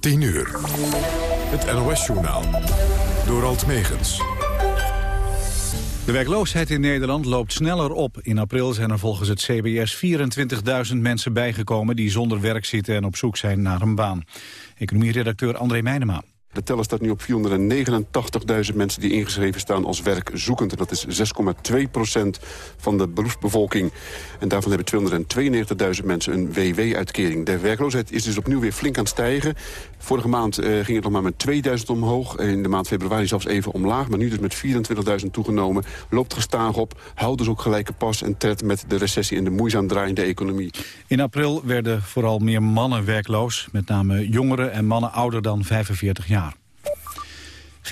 10 uur. Het NOS-journaal. Door Alt Megens. De werkloosheid in Nederland loopt sneller op. In april zijn er volgens het CBS 24.000 mensen bijgekomen... die zonder werk zitten en op zoek zijn naar een baan. Economieredacteur André Meijnema. De teller staat nu op 489.000 mensen die ingeschreven staan als werkzoekend. En dat is 6,2 procent van de beroepsbevolking. En daarvan hebben 292.000 mensen een WW-uitkering. De werkloosheid is dus opnieuw weer flink aan het stijgen. Vorige maand uh, ging het nog maar met 2000 omhoog. In de maand februari zelfs even omlaag. Maar nu dus met 24.000 toegenomen. Loopt gestaag op. Houdt dus ook gelijke pas en tred met de recessie en de moeizaam draaiende economie. In april werden vooral meer mannen werkloos. Met name jongeren en mannen ouder dan 45 jaar.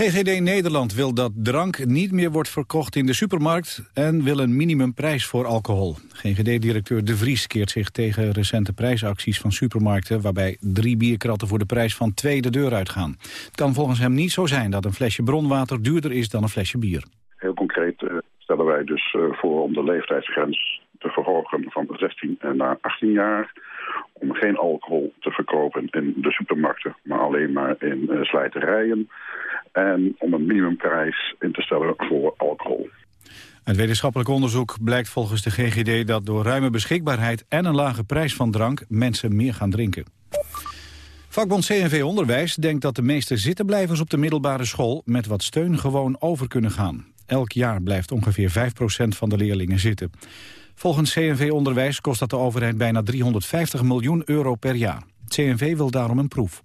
GGD Nederland wil dat drank niet meer wordt verkocht in de supermarkt... en wil een minimumprijs voor alcohol. GGD-directeur De Vries keert zich tegen recente prijsacties van supermarkten... waarbij drie bierkratten voor de prijs van twee de deur uitgaan. Het kan volgens hem niet zo zijn dat een flesje bronwater duurder is dan een flesje bier. Heel concreet uh, stellen wij dus uh, voor om de leeftijdsgrens te verhogen van 16 naar 18 jaar om geen alcohol te verkopen in de supermarkten, maar alleen maar in uh, slijterijen. En om een minimumprijs in te stellen voor alcohol. Uit wetenschappelijk onderzoek blijkt volgens de GGD dat door ruime beschikbaarheid en een lage prijs van drank mensen meer gaan drinken. Vakbond CNV Onderwijs denkt dat de meeste zittenblijvers op de middelbare school met wat steun gewoon over kunnen gaan. Elk jaar blijft ongeveer 5% van de leerlingen zitten. Volgens CNV Onderwijs kost dat de overheid bijna 350 miljoen euro per jaar. Het CNV wil daarom een proef.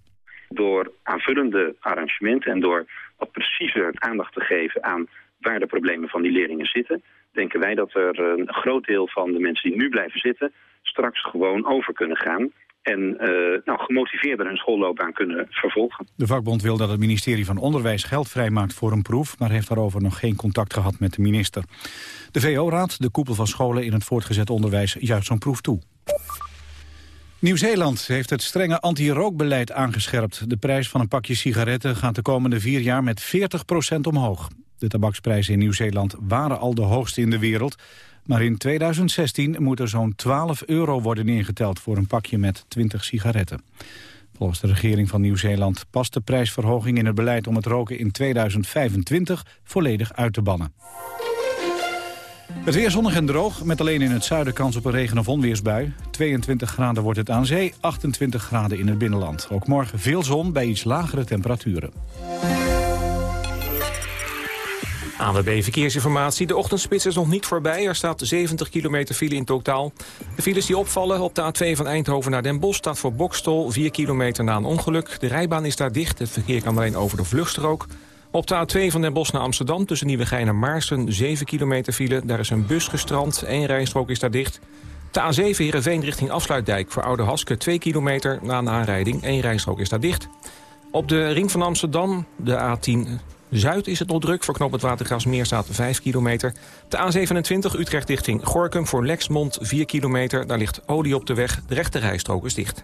Door aanvullende arrangementen en door wat preciezer aandacht te geven aan waar de problemen van die leerlingen zitten, denken wij dat er een groot deel van de mensen die nu blijven zitten straks gewoon over kunnen gaan en uh, nou, gemotiveerder hun schoolloopbaan kunnen vervolgen. De vakbond wil dat het ministerie van Onderwijs geld vrijmaakt voor een proef... maar heeft daarover nog geen contact gehad met de minister. De VO-raad, de koepel van scholen in het voortgezet onderwijs, juicht zo'n proef toe. Nieuw-Zeeland heeft het strenge anti-rookbeleid aangescherpt. De prijs van een pakje sigaretten gaat de komende vier jaar met 40% omhoog. De tabaksprijzen in Nieuw-Zeeland waren al de hoogste in de wereld... Maar in 2016 moet er zo'n 12 euro worden ingeteld voor een pakje met 20 sigaretten. Volgens de regering van Nieuw-Zeeland past de prijsverhoging in het beleid om het roken in 2025 volledig uit te bannen. Het weer zonnig en droog, met alleen in het zuiden kans op een regen- of onweersbui. 22 graden wordt het aan zee, 28 graden in het binnenland. Ook morgen veel zon bij iets lagere temperaturen. ANWB Verkeersinformatie. De ochtendspits is nog niet voorbij. Er staat 70 kilometer file in totaal. De files die opvallen op de A2 van Eindhoven naar Den Bosch... staat voor Bokstol 4 kilometer na een ongeluk. De rijbaan is daar dicht. Het verkeer kan alleen over de vluchtstrook. Op de A2 van Den Bosch naar Amsterdam tussen Nieuwegein en Maarsen... 7 kilometer file. Daar is een bus gestrand. Eén rijstrook is daar dicht. De A7 Heerenveen richting Afsluitdijk voor Oude Haske 2 kilometer na aanrijding. Eén rijstrook is daar dicht. Op de ring van Amsterdam, de A10 Zuid is het nog druk. Voor knoop het Watergraafsmeer staat 5 kilometer. De A27 Utrecht richting Gorkum voor Lexmond 4 kilometer. Daar ligt olie op de weg. De rechte rijstrook is dicht.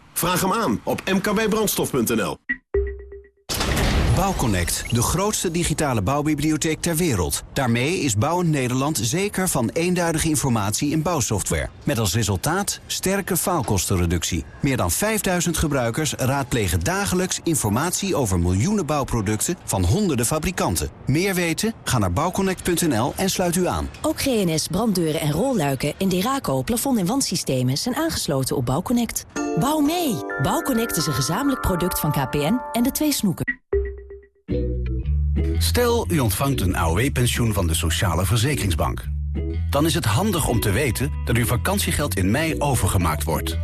Vraag hem aan op mkbbrandstof.nl. Bouwconnect, de grootste digitale bouwbibliotheek ter wereld. Daarmee is Bouwend Nederland zeker van eenduidige informatie in bouwsoftware. Met als resultaat sterke faalkostenreductie. Meer dan 5000 gebruikers raadplegen dagelijks informatie over miljoenen bouwproducten van honderden fabrikanten. Meer weten? Ga naar bouwconnect.nl en sluit u aan. Ook GNS, branddeuren en rolluiken en Deraco plafond- en wandsystemen zijn aangesloten op Bouwconnect. Bouw mee! Bouwconnect is een gezamenlijk product van KPN en de twee snoeken. Stel, u ontvangt een AOW-pensioen van de Sociale Verzekeringsbank. Dan is het handig om te weten dat uw vakantiegeld in mei overgemaakt wordt.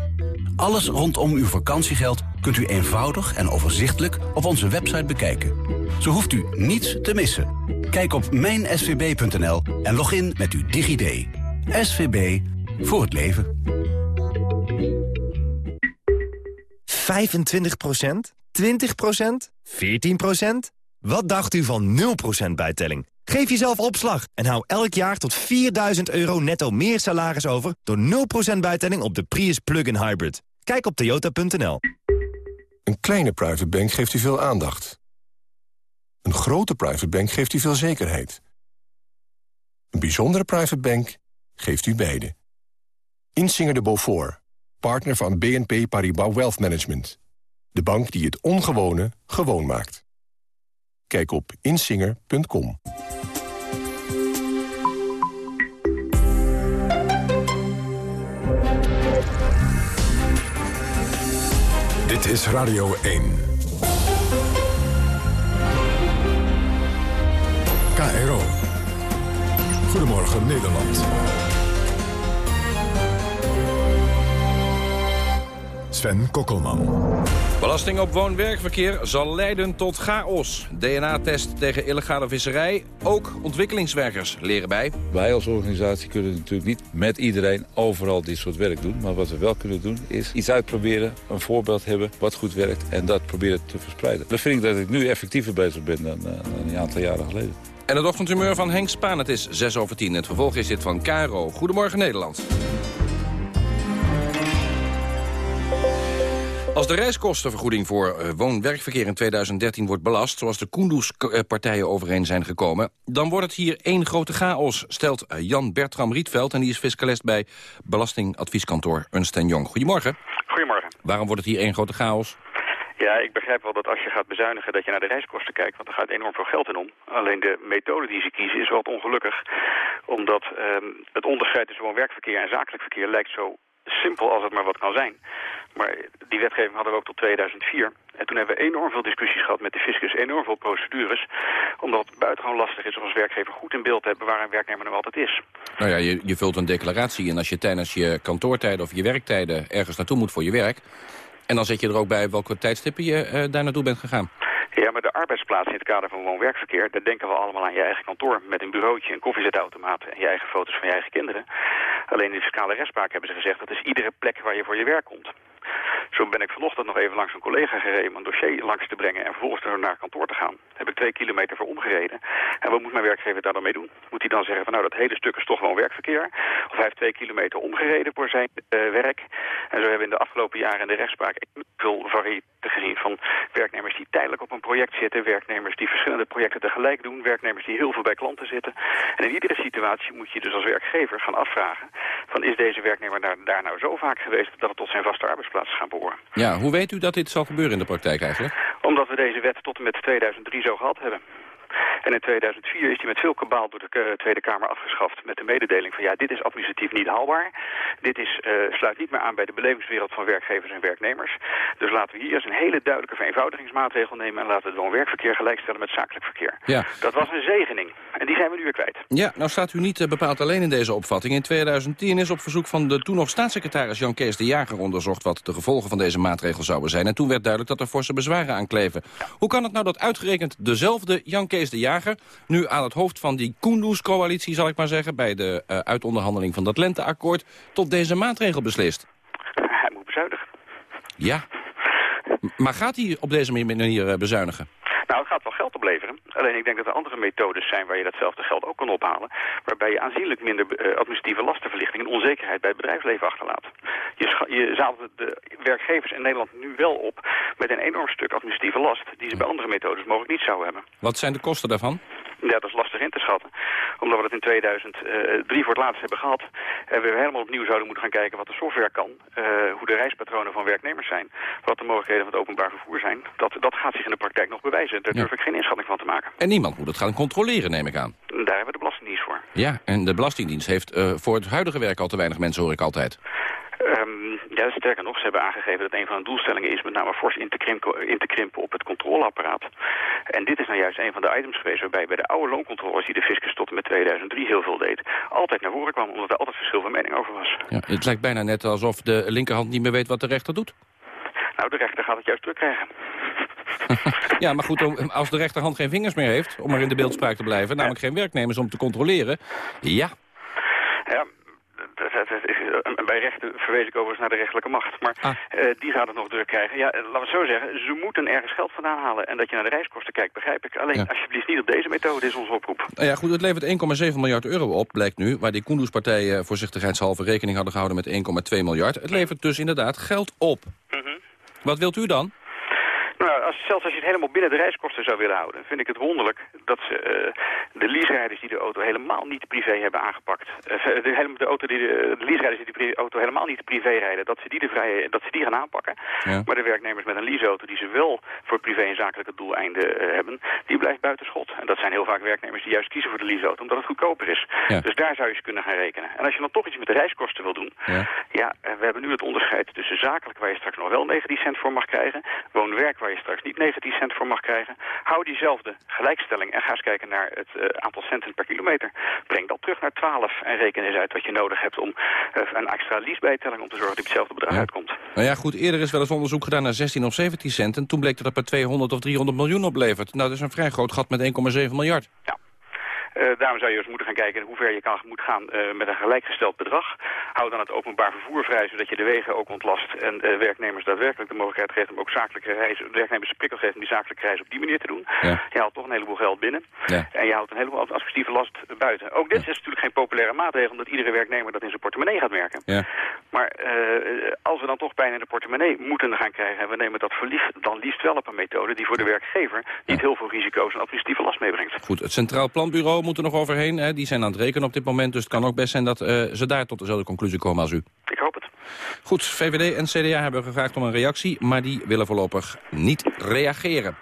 Alles rondom uw vakantiegeld kunt u eenvoudig en overzichtelijk op onze website bekijken. Zo hoeft u niets te missen. Kijk op mijnsvb.nl en log in met uw DigiD. SVB voor het leven. 25% 20% 14 Wat dacht u van 0% bijtelling? Geef jezelf opslag en hou elk jaar tot 4000 euro netto meer salaris over... door 0% bijtelling op de Prius Plug-in Hybrid. Kijk op toyota.nl. Een kleine private bank geeft u veel aandacht. Een grote private bank geeft u veel zekerheid. Een bijzondere private bank geeft u beide. Insinger de Beaufort, partner van BNP Paribas Wealth Management. De bank die het ongewone gewoon maakt. Kijk op insinger.com. Dit is Radio 1. KRO. Goedemorgen Nederland. Sven Kokkelman. Belasting op woon-werkverkeer zal leiden tot chaos. DNA-test tegen illegale visserij. Ook ontwikkelingswerkers leren bij. Wij als organisatie kunnen natuurlijk niet met iedereen overal dit soort werk doen. Maar wat we wel kunnen doen is iets uitproberen, een voorbeeld hebben wat goed werkt... en dat proberen te verspreiden. Dat vind ik dat ik nu effectiever bezig ben dan, uh, dan een aantal jaren geleden. En het ochtendhumeur van Henk Spaan. Het is 6 over 10. Het vervolg is dit van Caro. Goedemorgen Nederland. Als de reiskostenvergoeding voor uh, woon-werkverkeer in 2013 wordt belast... zoals de Kunduz-partijen overeen zijn gekomen... dan wordt het hier één grote chaos, stelt uh, Jan Bertram Rietveld... en die is fiscalist bij Belastingadvieskantoor Ernst Jong. Goedemorgen. Goedemorgen. Waarom wordt het hier één grote chaos? Ja, ik begrijp wel dat als je gaat bezuinigen dat je naar de reiskosten kijkt, want er gaat enorm veel geld in om. Alleen de methode die ze kiezen is wat ongelukkig, omdat um, het onderscheid tussen woon-werkverkeer en zakelijk verkeer lijkt zo simpel als het maar wat kan zijn. Maar die wetgeving hadden we ook tot 2004. En toen hebben we enorm veel discussies gehad met de fiscus, enorm veel procedures. Omdat het buitengewoon lastig is om als werkgever goed in beeld te hebben waar een werknemer nou altijd is. Nou ja, je, je vult een declaratie en als je tijdens je kantoortijden of je werktijden ergens naartoe moet voor je werk... en dan zet je er ook bij welke tijdstippen je uh, daar naartoe bent gegaan. Ja, maar de arbeidsplaats in het kader van woon-werkverkeer... daar denken we allemaal aan je eigen kantoor met een bureautje, een koffiezetautomaat... en je eigen foto's van je eigen kinderen. Alleen in de fiscale rechtspraak hebben ze gezegd... dat is iedere plek waar je voor je werk komt. Zo ben ik vanochtend nog even langs een collega gereden om een dossier langs te brengen en vervolgens er naar kantoor te gaan. Daar heb ik twee kilometer voor omgereden. En wat moet mijn werkgever daar dan mee doen? Moet hij dan zeggen van nou dat hele stuk is toch gewoon werkverkeer? Of hij heeft twee kilometer omgereden voor zijn uh, werk. En zo hebben we in de afgelopen jaren in de rechtspraak veel variëteit gezien van werknemers die tijdelijk op een project zitten, werknemers die verschillende projecten tegelijk doen, werknemers die heel veel bij klanten zitten. En in iedere situatie moet je dus als werkgever gaan afvragen van is deze werknemer daar, daar nou zo vaak geweest dat het tot zijn vaste arbeidsplaats gaan behoren. Ja, hoe weet u dat dit zal gebeuren in de praktijk eigenlijk? Omdat we deze wet tot en met 2003 zo gehad hebben. En in 2004 is die met veel kabaal door de Tweede Kamer afgeschaft... met de mededeling van ja, dit is administratief niet haalbaar. Dit is, uh, sluit niet meer aan bij de belevingswereld van werkgevers en werknemers. Dus laten we hier eens een hele duidelijke vereenvoudigingsmaatregel nemen... en laten we het woon-werkverkeer gelijkstellen met zakelijk verkeer. Ja. Dat was een zegening. En die zijn we nu weer kwijt. Ja, nou staat u niet uh, bepaald alleen in deze opvatting. In 2010 is op verzoek van de toen nog staatssecretaris Jan Kees de Jager onderzocht... wat de gevolgen van deze maatregel zouden zijn. En toen werd duidelijk dat er forse bezwaren aankleven. Hoe kan het nou dat uitgerekend dezelfde Jan Kees de Jager... nu aan het hoofd van die Kunduz-coalitie, zal ik maar zeggen... bij de uh, uitonderhandeling van dat lenteakkoord... tot deze maatregel beslist? Hij moet bezuinigen. Ja. Maar gaat hij op deze manier uh, bezuinigen? Nou, het gaat wel geld opleveren. Alleen ik denk dat er andere methodes zijn waar je datzelfde geld ook kan ophalen. Waarbij je aanzienlijk minder uh, administratieve lastenverlichting en onzekerheid bij het bedrijfsleven achterlaat. Je, je zaalt de werkgevers in Nederland nu wel op met een enorm stuk administratieve last die ze bij andere methodes mogelijk niet zouden hebben. Wat zijn de kosten daarvan? Ja, dat is lastig in te schatten. Omdat we dat in 2003 voor het laatst hebben gehad. En we helemaal opnieuw zouden moeten gaan kijken wat de software kan. Uh, hoe de reispatronen van werknemers zijn. Wat de mogelijkheden van het openbaar vervoer zijn. Dat, dat gaat zich in de praktijk nog bewijzen. Daar ja. durf ik geen inschatting van te maken. En niemand moet het gaan controleren, neem ik aan. Daar hebben we de Belastingdienst voor. Ja, en de Belastingdienst heeft uh, voor het huidige werk al te weinig mensen, hoor ik altijd. Um, ja, sterker nog, ze hebben aangegeven dat een van de doelstellingen is met name fors in te, krimpen, in te krimpen op het controleapparaat. En dit is nou juist een van de items geweest waarbij bij de oude looncontroles die de fiscus tot en met 2003 heel veel deed, altijd naar voren kwam, omdat er altijd verschil van mening over was. Ja, het lijkt bijna net alsof de linkerhand niet meer weet wat de rechter doet. Nou, de rechter gaat het juist terugkrijgen. ja, maar goed, als de rechterhand geen vingers meer heeft, om maar in de beeldspraak te blijven, namelijk geen werknemers om te controleren, ja. Ja, dat, dat is, eh, bij rechten verwees ik overigens naar de rechterlijke macht. Maar Ah. eh, die gaat het nog druk krijgen. Ja, eh, laten we het zo zeggen, ze moeten ergens geld vandaan halen. En dat je naar de reiskosten kijkt, begrijp ik. Alleen, Ja. alsjeblieft niet op deze methode, is onze oproep. Nou ja, goed, het levert 1,7 miljard euro op, blijkt nu. Waar die Koenderspartijen voorzichtigheidshalve rekening hadden gehouden met 1,2 miljard. Het levert dus inderdaad geld op. Wat wilt u dan? Nou, als, zelfs als je het helemaal binnen de reiskosten zou willen houden... vind ik het wonderlijk dat ze eh, de leaserijders die de auto helemaal niet privé hebben aangepakt... eh, de, de, auto die de, de leaserijders die de auto helemaal niet privé rijden... dat ze die, de vrije, dat ze die gaan aanpakken. Ja. Maar de werknemers met een leaseauto die ze wel voor privé en zakelijke doeleinden eh, hebben... die blijft buiten schot. En dat zijn heel vaak werknemers die juist kiezen voor de leaseauto... omdat het goedkoper is. Ja. Dus daar zou je ze kunnen gaan rekenen. En als je dan toch iets met de reiskosten wil doen... Ja. Ja, we hebben nu het onderscheid tussen zakelijk waar je straks nog wel 19 cent voor mag krijgen. Woon-werk waar je straks niet 19 cent voor mag krijgen. Hou diezelfde gelijkstelling en ga eens kijken naar het eh, aantal centen per kilometer. Breng dat terug naar 12 en reken eens uit wat je nodig hebt om eh, een extra leasebijtelling om te zorgen dat je hetzelfde bedrag Ja. uitkomt. Nou ja, goed, eerder is wel eens onderzoek gedaan naar 16 of 17 cent... en toen bleek dat het per 200 of 300 miljoen oplevert. Nou, dat is een vrij groot gat met 1,7 miljard. Eh, daarom zou je eens moeten gaan kijken hoe ver je kan, moet gaan eh, met een gelijkgesteld bedrag. Hou dan het openbaar vervoer vrij, zodat je de wegen ook ontlast. En eh, werknemers daadwerkelijk de mogelijkheid geeft om ook zakelijke reizen, werknemers de prikkel geeft om die zakelijke reizen op die manier te doen. Ja. Je haalt toch een heleboel geld binnen. Ja. En je houdt een heleboel administratieve last buiten. Ook dit is natuurlijk geen populaire maatregel, omdat iedere werknemer dat in zijn portemonnee gaat merken. Ja. Maar eh, als we dan toch pijn in de portemonnee moeten gaan krijgen... en we nemen dat voor lief, dan liefst wel op een methode die voor de werkgever... niet heel veel risico's en administratieve last meebrengt. Goed, het Centraal Planbureau moet er nog overheen. Hè. Die zijn aan het rekenen op dit moment, dus het kan ook best zijn... dat eh, ze daar tot dezelfde conclusie komen als u. Ik hoop het. Goed, VVD en CDA hebben gevraagd om een reactie... maar die willen voorlopig niet reageren.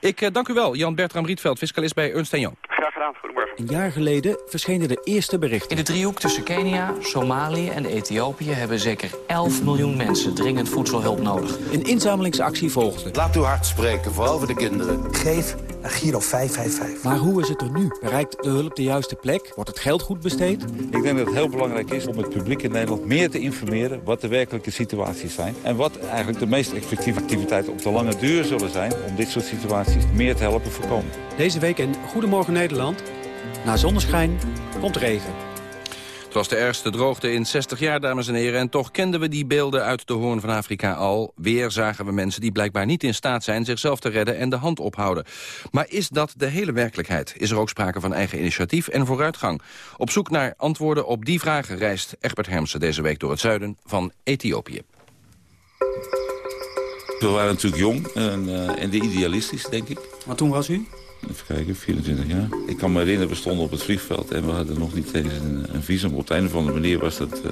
Ik eh, dank u wel, Jan Bertram Rietveld, fiscalist bij Ernst Young. Graag gedaan, goedemorgen. Een jaar geleden verschenen de eerste berichten. In de driehoek tussen Kenia, Somalië en Ethiopië... hebben zeker 11 miljoen mensen dringend voedselhulp nodig. Een inzamelingsactie volgde. Laat uw hart spreken, vooral voor de kinderen. Geef naar Giro 555. Maar hoe is het er nu? Bereikt de hulp de juiste plek? Wordt het geld goed besteed? Ik denk dat het heel belangrijk is om het publiek in Nederland meer te informeren... wat de werkelijke situaties zijn. En wat eigenlijk de meest effectieve activiteiten op de lange duur zullen zijn... om dit soort situaties meer te helpen voorkomen. Deze week in Goedemorgen Nederland. Na zonneschijn komt regen. Het was de ergste droogte in 60 jaar, dames en heren. En toch kenden we die beelden uit de Hoorn van Afrika al. Weer zagen we mensen die blijkbaar niet in staat zijn zichzelf te redden en de hand ophouden. Maar is dat de hele werkelijkheid? Is er ook sprake van eigen initiatief en vooruitgang? Op zoek naar antwoorden op die vragen reist Egbert Hermsen deze week door het zuiden van Ethiopië. We waren natuurlijk jong en, eh, en de idealistisch, denk ik. Maar toen was u? Even kijken, 24 jaar. Ik kan me herinneren, we stonden op het vliegveld en we hadden nog niet eens een, een visum. Op de een of andere manier was dat, eh,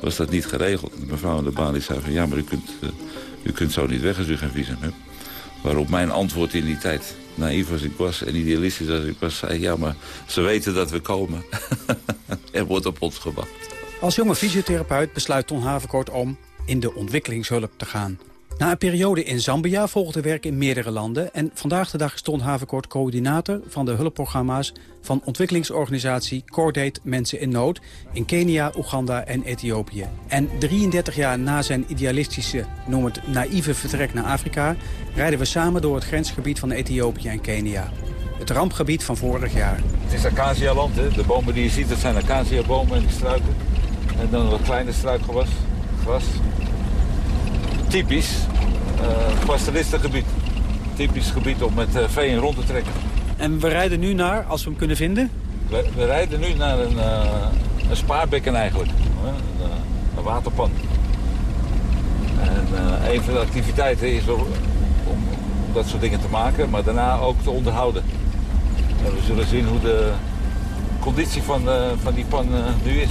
was dat niet geregeld. De mevrouw aan de balie zei van ja, maar u kunt, eh, u kunt zo niet weg als u geen visum hebt. Waarop mijn antwoord in die tijd, naïef als ik was en idealistisch als ik was, zei ja, maar ze weten dat we komen. er wordt op ons gewacht. Als jonge fysiotherapeut besluit Ton Haverkort om in de ontwikkelingshulp te gaan. Na een periode in Zambia volgde werk in meerdere landen... en vandaag de dag is Ton Haverkort coördinator van de hulpprogramma's... van ontwikkelingsorganisatie Cordate Mensen in Nood... in Kenia, Oeganda en Ethiopië. En 33 jaar na zijn idealistische, noem het naïeve vertrek naar Afrika... rijden we samen door het grensgebied van Ethiopië en Kenia. Het rampgebied van vorig jaar. Het is acacialand, hè. De bomen die je ziet, dat zijn acaciabomen en struiken. En dan wat kleine struikgewas, gras. Typisch uh, pastoristengebied. Typisch gebied om met uh, vee rond te trekken. En we rijden nu naar, als we hem kunnen vinden? We, we rijden nu naar een, uh, een spaarbekken eigenlijk. Een, een waterpan. En een van de activiteiten is om, om, dat soort dingen te maken, maar daarna ook te onderhouden. En we zullen zien hoe de conditie van, van die pan nu is.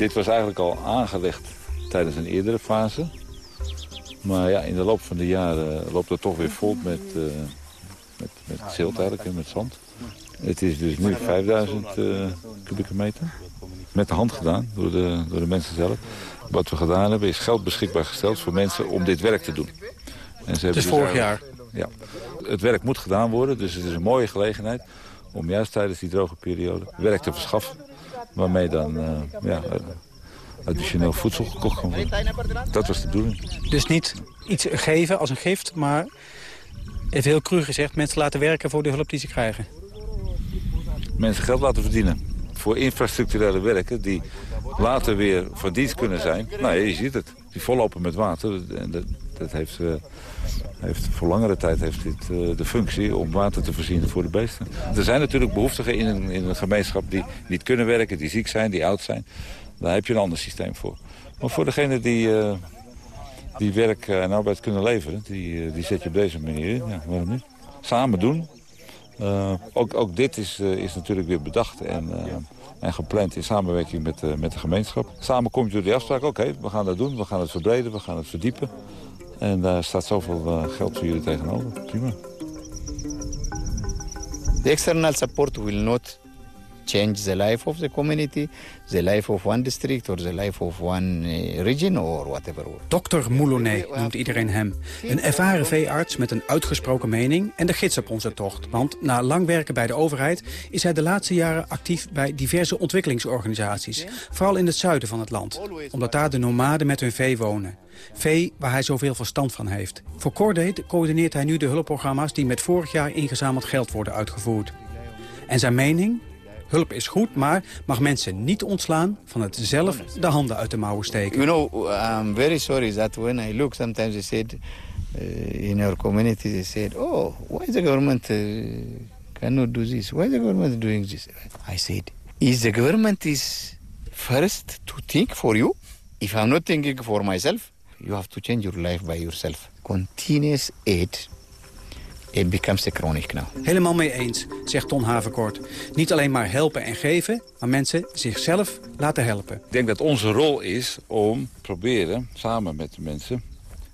Dit was eigenlijk al aangelegd tijdens een eerdere fase. Maar ja, in de loop van de jaren loopt het toch weer vol met, uh, met, met zilt eigenlijk en met zand. Het is dus nu 5000 uh, kubieke meter. Met de hand gedaan, door de, door de mensen zelf. Wat we gedaan hebben is geld beschikbaar gesteld voor mensen om dit werk te doen. En ze dus vorig jaar? Ja. Het werk moet gedaan worden, dus het is een mooie gelegenheid... om juist tijdens die droge periode werk te verschaffen. Waarmee dan uh, ja, additioneel voedsel gekocht kan worden. Dat was de bedoeling. Dus niet iets geven als een gift, maar even heel cru gezegd... mensen laten werken voor de hulp die ze krijgen. mensen geld laten verdienen. Voor infrastructurele werken die later weer van dienst kunnen zijn. Nou, je ziet het. Die vollopen met water. Dat, dat heeft, uh, heeft, voor langere tijd heeft dit uh, de functie om water te voorzien voor de beesten. Er zijn natuurlijk behoeftigen in een, in een gemeenschap die niet kunnen werken, die ziek zijn, die oud zijn. Daar heb je een ander systeem voor. Maar voor degene die, die werk en arbeid kunnen leveren, die, die zet je op deze manier in. Waarom niet? Samen doen. ook, ook dit is, is natuurlijk weer bedacht en en gepland in samenwerking met, uh, met de gemeenschap. Samen komt die afspraak, oké, we gaan dat doen, we gaan het verbreden, we gaan het verdiepen. En daar staat zoveel uh, geld voor jullie tegenover. Prima. The external support will not change the life of the community, the life of one district or the life of one uh, region or whatever. Dr. Moulonnet noemt iedereen hem. Een ervaren veearts met een uitgesproken mening en de gids op onze tocht. Want na lang werken bij de overheid is hij de laatste jaren actief bij diverse ontwikkelingsorganisaties. Vooral in het zuiden van het land. Omdat daar de nomaden met hun vee wonen. Vee waar hij zoveel verstand van heeft. Voor Cordate coördineert hij nu de hulpprogramma's die met vorig jaar ingezameld geld worden uitgevoerd. En zijn mening? Hulp is goed, maar mag mensen niet ontslaan van het zelf de handen uit de mouwen steken. You know, I'm very sorry that when I look, sometimes they said uh, in our community, they said, oh, why the government uh, cannot do this? Why the government doing this? I said, is the government is first to think for you? If I'm not thinking for myself, you have to change your life by yourself. Continuous aid it becomes a chronic now. Helemaal mee eens, zegt Ton Haverkort. Niet alleen maar helpen en geven, maar mensen zichzelf laten helpen. Ik denk dat onze rol is om proberen, samen met de mensen,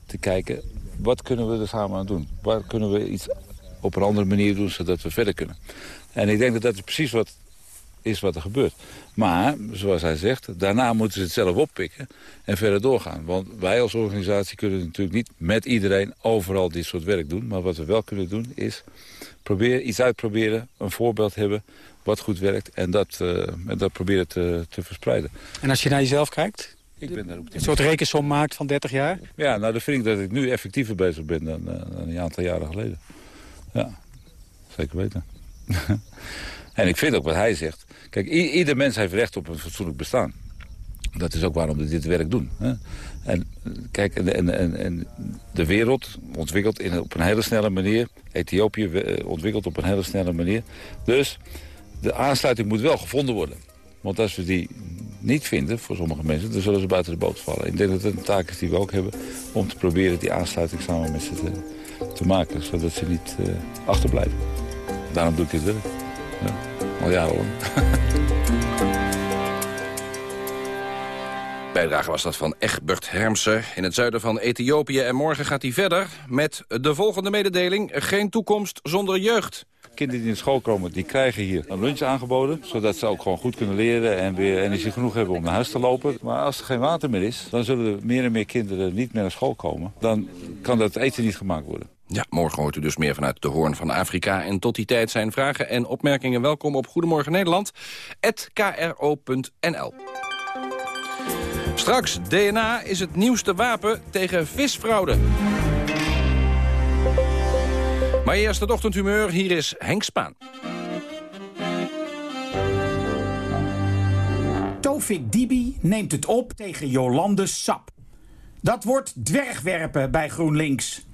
te kijken... wat kunnen we er samen aan doen? Waar kunnen we iets op een andere manier doen, zodat we verder kunnen? En ik denk dat dat is precies wat is wat er gebeurt. Maar, zoals hij zegt, daarna moeten ze het zelf oppikken en verder doorgaan. Want wij als organisatie kunnen natuurlijk niet met iedereen overal dit soort werk doen. Maar wat we wel kunnen doen is probeer, iets uitproberen, een voorbeeld hebben wat goed werkt. En dat, uh, en dat proberen te, te verspreiden. En als je naar jezelf kijkt? Ik ben daar een soort rekensom maakt van 30 jaar? Ja, nou dan vind ik dat ik nu effectiever bezig ben dan, uh, dan een aantal jaren geleden. Ja, zeker weten. en ik vind ook wat hij zegt. Kijk, ieder mens heeft recht op een fatsoenlijk bestaan. Dat is ook waarom we dit werk doen. Hè? En kijk, en, en, en de wereld ontwikkelt in, op een hele snelle manier. Ethiopië eh, ontwikkelt op een hele snelle manier. Dus de aansluiting moet wel gevonden worden. Want als we die niet vinden, voor sommige mensen, dan zullen ze buiten de boot vallen. Ik denk dat het een taak is die we ook hebben om te proberen die aansluiting samen met ze te, te maken. Zodat ze niet uh, achterblijven. Daarom doe ik dit werk. Ja. Al jarenlang. Bijdrage was dat van Egbert Hermsen in het zuiden van Ethiopië. En morgen gaat hij verder met de volgende mededeling. Geen toekomst zonder jeugd. Kinderen die in school komen, die krijgen hier een lunch aangeboden. Zodat ze ook gewoon goed kunnen leren en weer energie genoeg hebben om naar huis te lopen. Maar als er geen water meer is, dan zullen er meer en meer kinderen niet meer naar school komen. Dan kan dat eten niet gemaakt worden. Ja, morgen hoort u dus meer vanuit de Hoorn van Afrika. En tot die tijd zijn vragen en opmerkingen welkom op Goedemorgen Nederland. kro.nl Straks, DNA is het nieuwste wapen tegen visfraude. Maar eerst het ochtendhumeur, hier is Henk Spaan. Tofik Dibi neemt het op tegen Jolande Sap. Dat wordt dwergwerpen bij GroenLinks.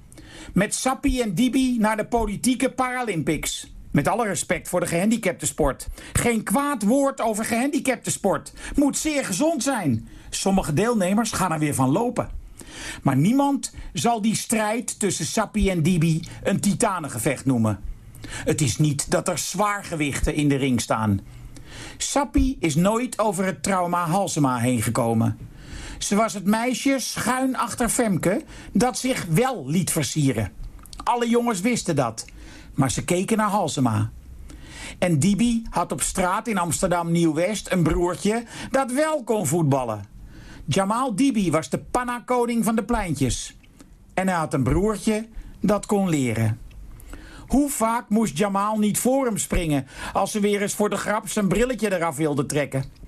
Met Sappi en Dibi naar de politieke Paralympics. Met alle respect voor de gehandicapte sport. Geen kwaad woord over gehandicapte sport. Moet zeer gezond zijn. Sommige deelnemers gaan er weer van lopen. Maar niemand zal die strijd tussen Sappi en Dibi een titanengevecht noemen. Het is niet dat er zwaargewichten in de ring staan. Sappi is nooit over het trauma Halsema heen gekomen. Ze was het meisje schuin achter Femke dat zich wel liet versieren. Alle jongens wisten dat, maar ze keken naar Halsema. En Dibi had op straat in Amsterdam Nieuw-West een broertje dat wel kon voetballen. Jamal Dibi was de panna-koning van de pleintjes. En hij had een broertje dat kon leren. Hoe vaak moest Jamal niet voor hem springen als ze weer eens voor de grap zijn brilletje eraf wilde trekken?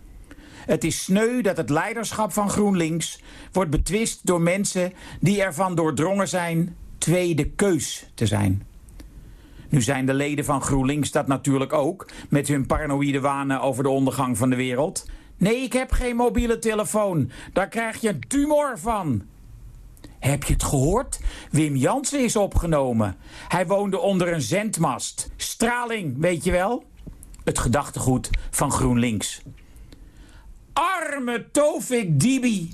Het is sneu dat het leiderschap van GroenLinks wordt betwist door mensen die ervan doordrongen zijn tweede keus te zijn. Nu zijn de leden van GroenLinks dat natuurlijk ook, met hun paranoïde wanen over de ondergang van de wereld. Nee, ik heb geen mobiele telefoon. Daar krijg je een tumor van. Heb je het gehoord? Wim Jansen is opgenomen. Hij woonde onder een zendmast. Straling, weet je wel? Het gedachtegoed van GroenLinks. Arme Tovik Dibi.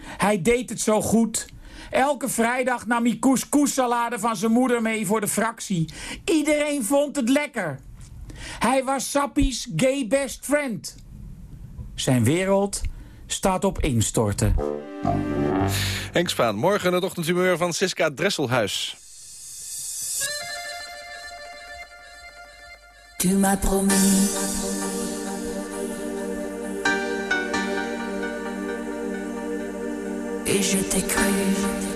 Hij deed het zo goed. Elke vrijdag nam hij couscous-salade van zijn moeder mee voor de fractie. Iedereen vond het lekker. Hij was Sappie's gay best friend. Zijn wereld staat op instorten. Henk Spaan, morgen het ochtendhumeur van Siska Dresselhuis. Tu m'as promis Et je t'ai cru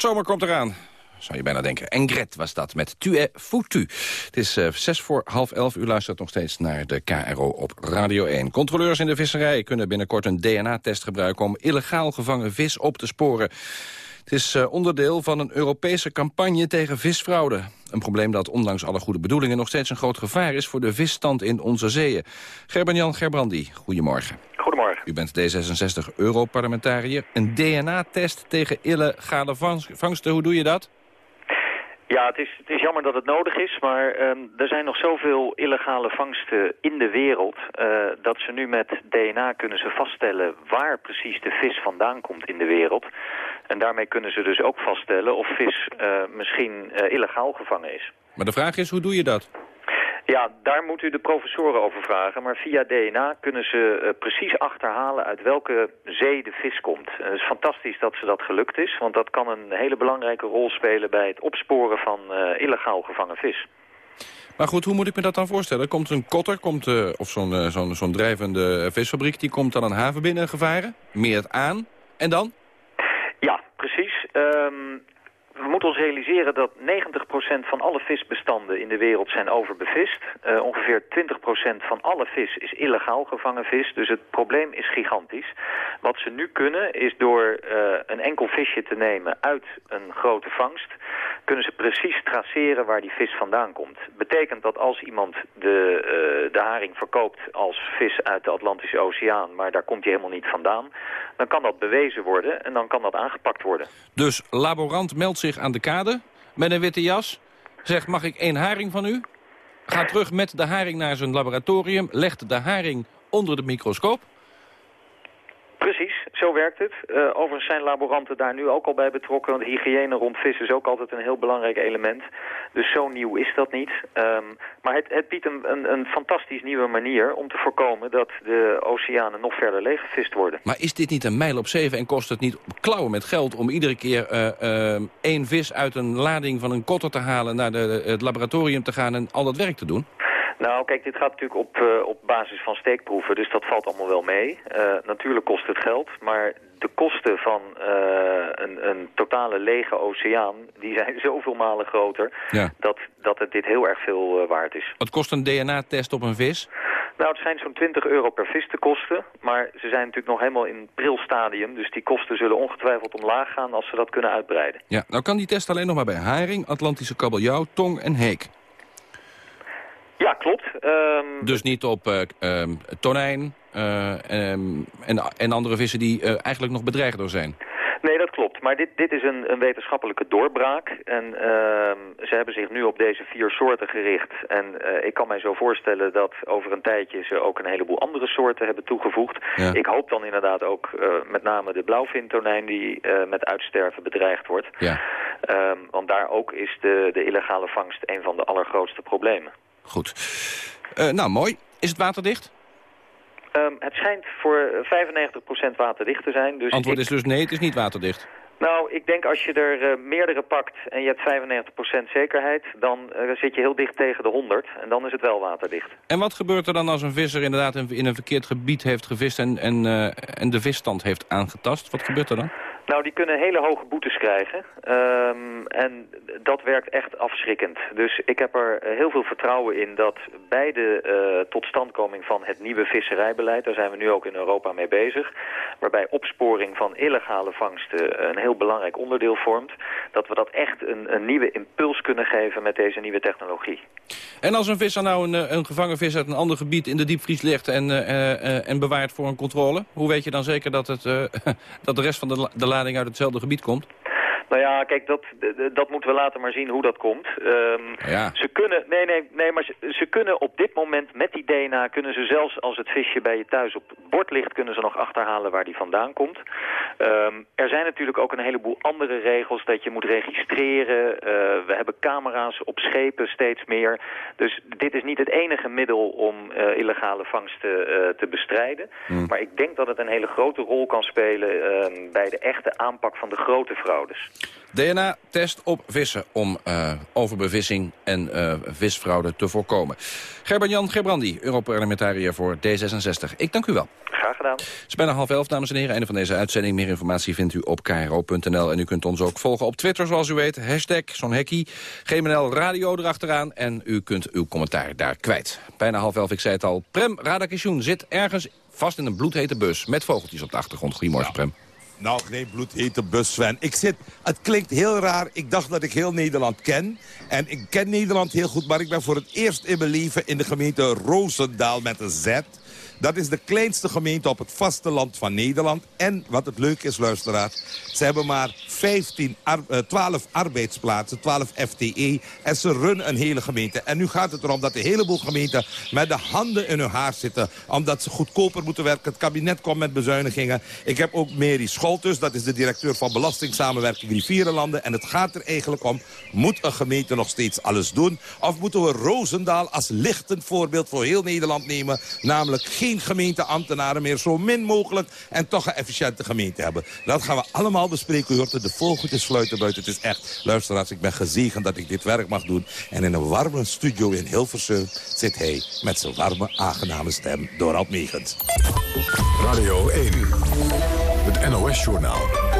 sportzomer komt eraan. Zou je bijna denken. Engret was dat met Tu es foutu. Het is uh, zes voor half elf. U luistert nog steeds naar de KRO op Radio 1. Controleurs in de visserij kunnen binnenkort een DNA-test gebruiken... om illegaal gevangen vis op te sporen. Het is uh, onderdeel van een Europese campagne tegen visfraude. Een probleem dat ondanks alle goede bedoelingen... nog steeds een groot gevaar is voor de visstand in onze zeeën. Gerben-Jan Gerbrandi, goedemorgen. Goedemorgen. U bent D66-europarlementariër. Een DNA-test tegen illegale vangsten, hoe doe je dat? Ja, het is, het is jammer dat het nodig is, maar ehm, er zijn nog zoveel illegale vangsten in de wereld... eh, dat ze nu met DNA kunnen ze vaststellen waar precies de vis vandaan komt in de wereld. En daarmee kunnen ze dus ook vaststellen of vis eh, misschien eh, illegaal gevangen is. Maar de vraag is, hoe doe je dat? Ja, daar moet u de professoren over vragen. Maar via DNA kunnen ze eh, precies achterhalen uit welke zee de vis komt. En het is fantastisch dat ze dat gelukt is. Want dat kan een hele belangrijke rol spelen bij het opsporen van eh, illegaal gevangen vis. Maar goed, hoe moet ik me dat dan voorstellen? Komt een kotter, komt, eh, of zo'n eh, zo'n zo'n drijvende visfabriek... die komt dan een haven binnen gevaren, meert aan, en dan? Ja, precies. Ehm, we moeten ons realiseren dat 90% van alle visbestanden in de wereld zijn overbevist. Eh, ongeveer 20% van alle vis is illegaal gevangen vis. Dus het probleem is gigantisch. Wat ze nu kunnen is door eh, een enkel visje te nemen uit een grote vangst... kunnen ze precies traceren waar die vis vandaan komt. Betekent dat als iemand de, eh, de haring verkoopt als vis uit de Atlantische Oceaan... maar daar komt hij helemaal niet vandaan... dan kan dat bewezen worden en dan kan dat aangepakt worden. Dus laborant meldt zich aan de kade met een witte jas. Zegt, mag ik één haring van u? Gaat terug met de haring naar zijn laboratorium. Legt de haring onder de microscoop. Precies, zo werkt het. Uh, overigens zijn laboranten daar nu ook al bij betrokken. Want hygiëne rond vis is ook altijd een heel belangrijk element. Dus zo nieuw is dat niet. Um, maar het, het biedt een, een, fantastisch nieuwe manier om te voorkomen dat de oceanen nog verder leeggevist worden. Maar is dit niet een mijl op zeven en kost het niet klauwen met geld om iedere keer uh, één vis uit een lading van een kotter te halen, naar de, het laboratorium te gaan en al dat werk te doen? Nou, kijk, dit gaat natuurlijk op, uh, op basis van steekproeven, dus dat valt allemaal wel mee. Uh, natuurlijk kost het geld, maar de kosten van uh, een, een, totale lege oceaan... die zijn zoveel malen groter ja. dat, dat het dit heel erg veel waard is. Wat kost een DNA-test op een vis? Nou, het schijnt zo'n 20 euro per vis te kosten. Maar ze zijn natuurlijk nog helemaal in prilstadium. Dus die kosten zullen ongetwijfeld omlaag gaan als ze dat kunnen uitbreiden. Ja, nou kan die test alleen nog maar bij haring, Atlantische kabeljauw, tong en heek. Ja, klopt. Um... Dus niet op uh, um, tonijn uh, um, en, en andere vissen die uh, eigenlijk nog bedreigder zijn. Nee, dat klopt. Maar dit, dit is een, een wetenschappelijke doorbraak. En ze hebben zich nu op deze vier soorten gericht. En ik kan mij zo voorstellen dat over een tijdje ze ook een heleboel andere soorten hebben toegevoegd. Ja. Ik hoop dan inderdaad ook met name de blauwvintonijn die met uitsterven bedreigd wordt. Ja. want daar ook is de, de illegale vangst een van de allergrootste problemen. Goed. Uh, nou, mooi. Is het waterdicht? Um, het schijnt voor 95% waterdicht te zijn. Dus Antwoord ik... is dus nee, het is niet waterdicht. Nou, ik denk als je er uh, meerdere pakt en je hebt 95% zekerheid... dan uh, zit je heel dicht tegen de 100 en dan is het wel waterdicht. En wat gebeurt er dan als een visser inderdaad in een verkeerd gebied heeft gevist... en, en, en de visstand heeft aangetast? Wat gebeurt er dan? Nou, die kunnen hele hoge boetes krijgen. Um, en dat werkt echt afschrikkend. Dus ik heb er heel veel vertrouwen in dat bij de uh, totstandkoming van het nieuwe visserijbeleid... daar zijn we nu ook in Europa mee bezig... waarbij opsporing van illegale vangsten een heel belangrijk onderdeel vormt... dat we dat echt een, een nieuwe impuls kunnen geven met deze nieuwe technologie. En als een visser nou een, een gevangen vis uit een ander gebied in de diepvries legt... en, uh, en bewaart voor een controle... hoe weet je dan zeker dat, het, dat de rest van de, de uit hetzelfde gebied komt? Nou ja, kijk, dat, dat moeten we later maar zien hoe dat komt. Um, ja. Ze kunnen, nee, nee, nee, maar ze, ze, kunnen op dit moment met die DNA, kunnen ze zelfs als het visje bij je thuis op bord ligt, kunnen ze nog achterhalen waar die vandaan komt. Um, er zijn natuurlijk ook een heleboel andere regels dat je moet registreren. Uh, we hebben camera's op schepen steeds meer. Dus dit is niet het enige middel om uh, illegale vangsten uh, te bestrijden. Hmm. Maar ik denk dat het een hele grote rol kan spelen uh, bij de echte aanpak van de grote fraudes. DNA-test op vissen om uh, overbevissing en uh, visfraude te voorkomen. Gerben-Jan Gebrandi, Europarlementariër voor D66. Ik dank u wel. Graag gedaan. Het is bijna half elf, dames en heren. Einde van deze uitzending. Meer informatie vindt u op kro.nl. En u kunt ons ook volgen op Twitter, zoals u weet. Hashtag, zo'n hekkie. GMNL Radio erachteraan. En u kunt uw commentaar daar kwijt. Bijna half elf, ik zei het al. Prem Radakishun zit ergens vast in een bloedhete bus. Met vogeltjes op de achtergrond. Goedemorgen, Prem. Nou, geen bloedhete bus, Sven. Ik zit, het klinkt heel raar. Ik dacht dat ik heel Nederland ken. En ik ken Nederland heel goed, maar ik ben voor het eerst in mijn leven in de gemeente Roosendaal met een Z. Dat is de kleinste gemeente op het vasteland van Nederland. En wat het leuke is, luisteraars... ze hebben maar 15, 12 arbeidsplaatsen, 12 FTE... en ze runnen een hele gemeente. En nu gaat het erom dat een heleboel gemeenten met de handen in hun haar zitten... omdat ze goedkoper moeten werken. Het kabinet komt met bezuinigingen. Ik heb ook Mary Scholtus, dat is de directeur van Belastingssamenwerking Rivierenlanden. En het gaat er eigenlijk om, moet een gemeente nog steeds alles doen? Of moeten we Roosendaal als lichtend voorbeeld voor heel Nederland nemen? Namelijk geen gemeenteambtenaren meer, zo min mogelijk... en toch een efficiënte gemeente hebben. Dat gaan we allemaal bespreken. U hoort de vogeltjes fluiten buiten. Het is echt, luisteraars, ik ben gezegend dat ik dit werk mag doen. En in een warme studio in Hilversum zit hij met zijn warme, aangename stem. Dorald Megens. Radio 1, het NOS-journaal.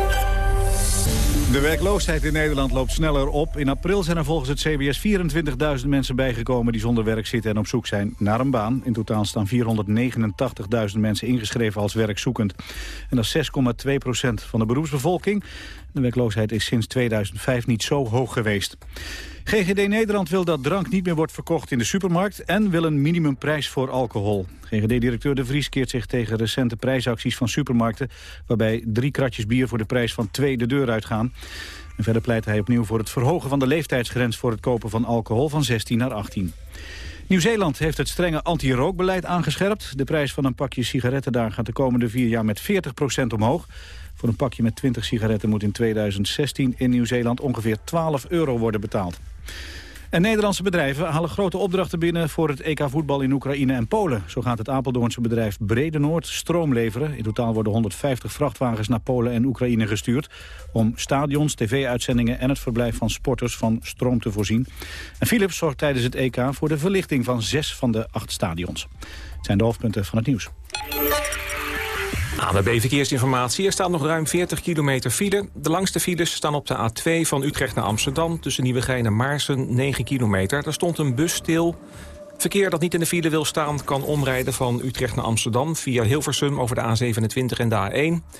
De werkloosheid in Nederland loopt sneller op. In april zijn er volgens het CBS 24.000 mensen bijgekomen die zonder werk zitten en op zoek zijn naar een baan. In totaal staan 489.000 mensen ingeschreven als werkzoekend. En dat is 6,2 procent van de beroepsbevolking. De werkloosheid is sinds 2005 niet zo hoog geweest. GGD Nederland wil dat drank niet meer wordt verkocht in de supermarkt... en wil een minimumprijs voor alcohol. GGD-directeur De Vries keert zich tegen recente prijsacties van supermarkten... waarbij drie kratjes bier voor de prijs van twee de deur uitgaan. En verder pleit hij opnieuw voor het verhogen van de leeftijdsgrens... voor het kopen van alcohol van 16 naar 18. Nieuw-Zeeland heeft het strenge anti-rookbeleid aangescherpt. De prijs van een pakje sigaretten daar gaat de komende vier jaar met 40% omhoog. Voor een pakje met 20 sigaretten moet in 2016 in Nieuw-Zeeland ongeveer 12 euro worden betaald. En Nederlandse bedrijven halen grote opdrachten binnen voor het EK voetbal in Oekraïne en Polen. Zo gaat het Apeldoornse bedrijf Bredenoord stroom leveren. In totaal worden 150 vrachtwagens naar Polen en Oekraïne gestuurd... om stadions, tv-uitzendingen en het verblijf van sporters van stroom te voorzien. En Philips zorgt tijdens het EK voor de verlichting van zes van de acht stadions. Het zijn de hoofdpunten van het nieuws. ANWB Verkeersinformatie. Er staat nog ruim 40 kilometer file. De langste files staan op de A2 van Utrecht naar Amsterdam... tussen Nieuwegein en Maarsen, 9 kilometer. Daar stond een bus stil. Verkeer dat niet in de file wil staan... kan omrijden van Utrecht naar Amsterdam... via Hilversum over de A27 en de A1.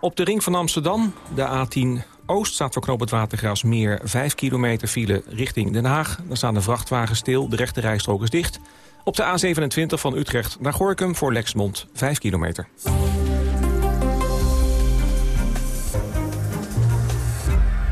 Op de ring van Amsterdam, de A10 Oost... staat voor knoop het Watergraafsmeer 5 kilometer file richting Den Haag. Daar staan de vrachtwagens stil, de rechte rijstrook is dicht... Op de A27 van Utrecht naar Gorkum voor Lexmond 5 kilometer.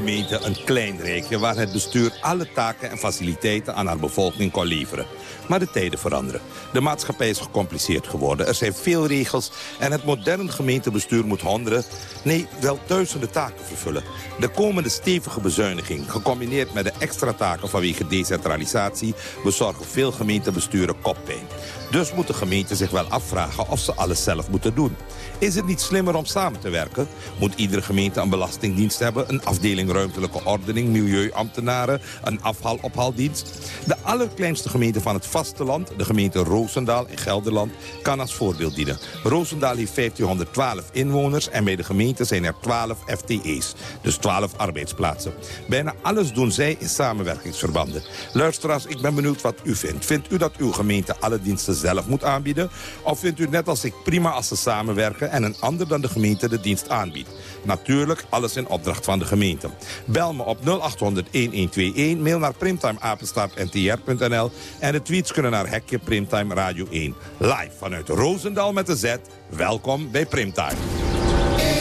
Gemeente een klein rijkje waar het bestuur alle taken en faciliteiten aan haar bevolking kon leveren. Maar de tijden veranderen. De maatschappij is gecompliceerd geworden. Er zijn veel regels en het modern gemeentebestuur moet honderden, nee, wel duizenden taken vervullen. De komende stevige bezuiniging, gecombineerd met de extra taken vanwege decentralisatie, bezorgen veel gemeentebesturen koppijn. Dus moet de gemeente zich wel afvragen of ze alles zelf moeten doen. Is het niet slimmer om samen te werken? Moet iedere gemeente een belastingdienst hebben, een afdeling ruimtelijke ordening, milieuambtenaren, een afhaalophaaldienst? De allerkleinste gemeente van het vasteland, de gemeente Roosendaal in Gelderland, kan als voorbeeld dienen. Roosendaal heeft 1512 inwoners en bij de gemeente zijn er 12 FTE's, dus 12 arbeidsplaatsen. Bijna alles doen zij in samenwerkingsverbanden. Luisteraars, ik ben benieuwd wat u vindt. Vindt u dat uw gemeente alle diensten zelf moet aanbieden? Of vindt u net als ik prima als ze samenwerken en een ander dan de gemeente de dienst aanbiedt? Natuurlijk alles in opdracht van de gemeente. Bel me op 0800-1121, mail naar primtimeapenstaartntr.nl en de tweets kunnen naar Hekje Primtime Radio 1. Live vanuit Roosendaal met de Z. Welkom bij Primtime.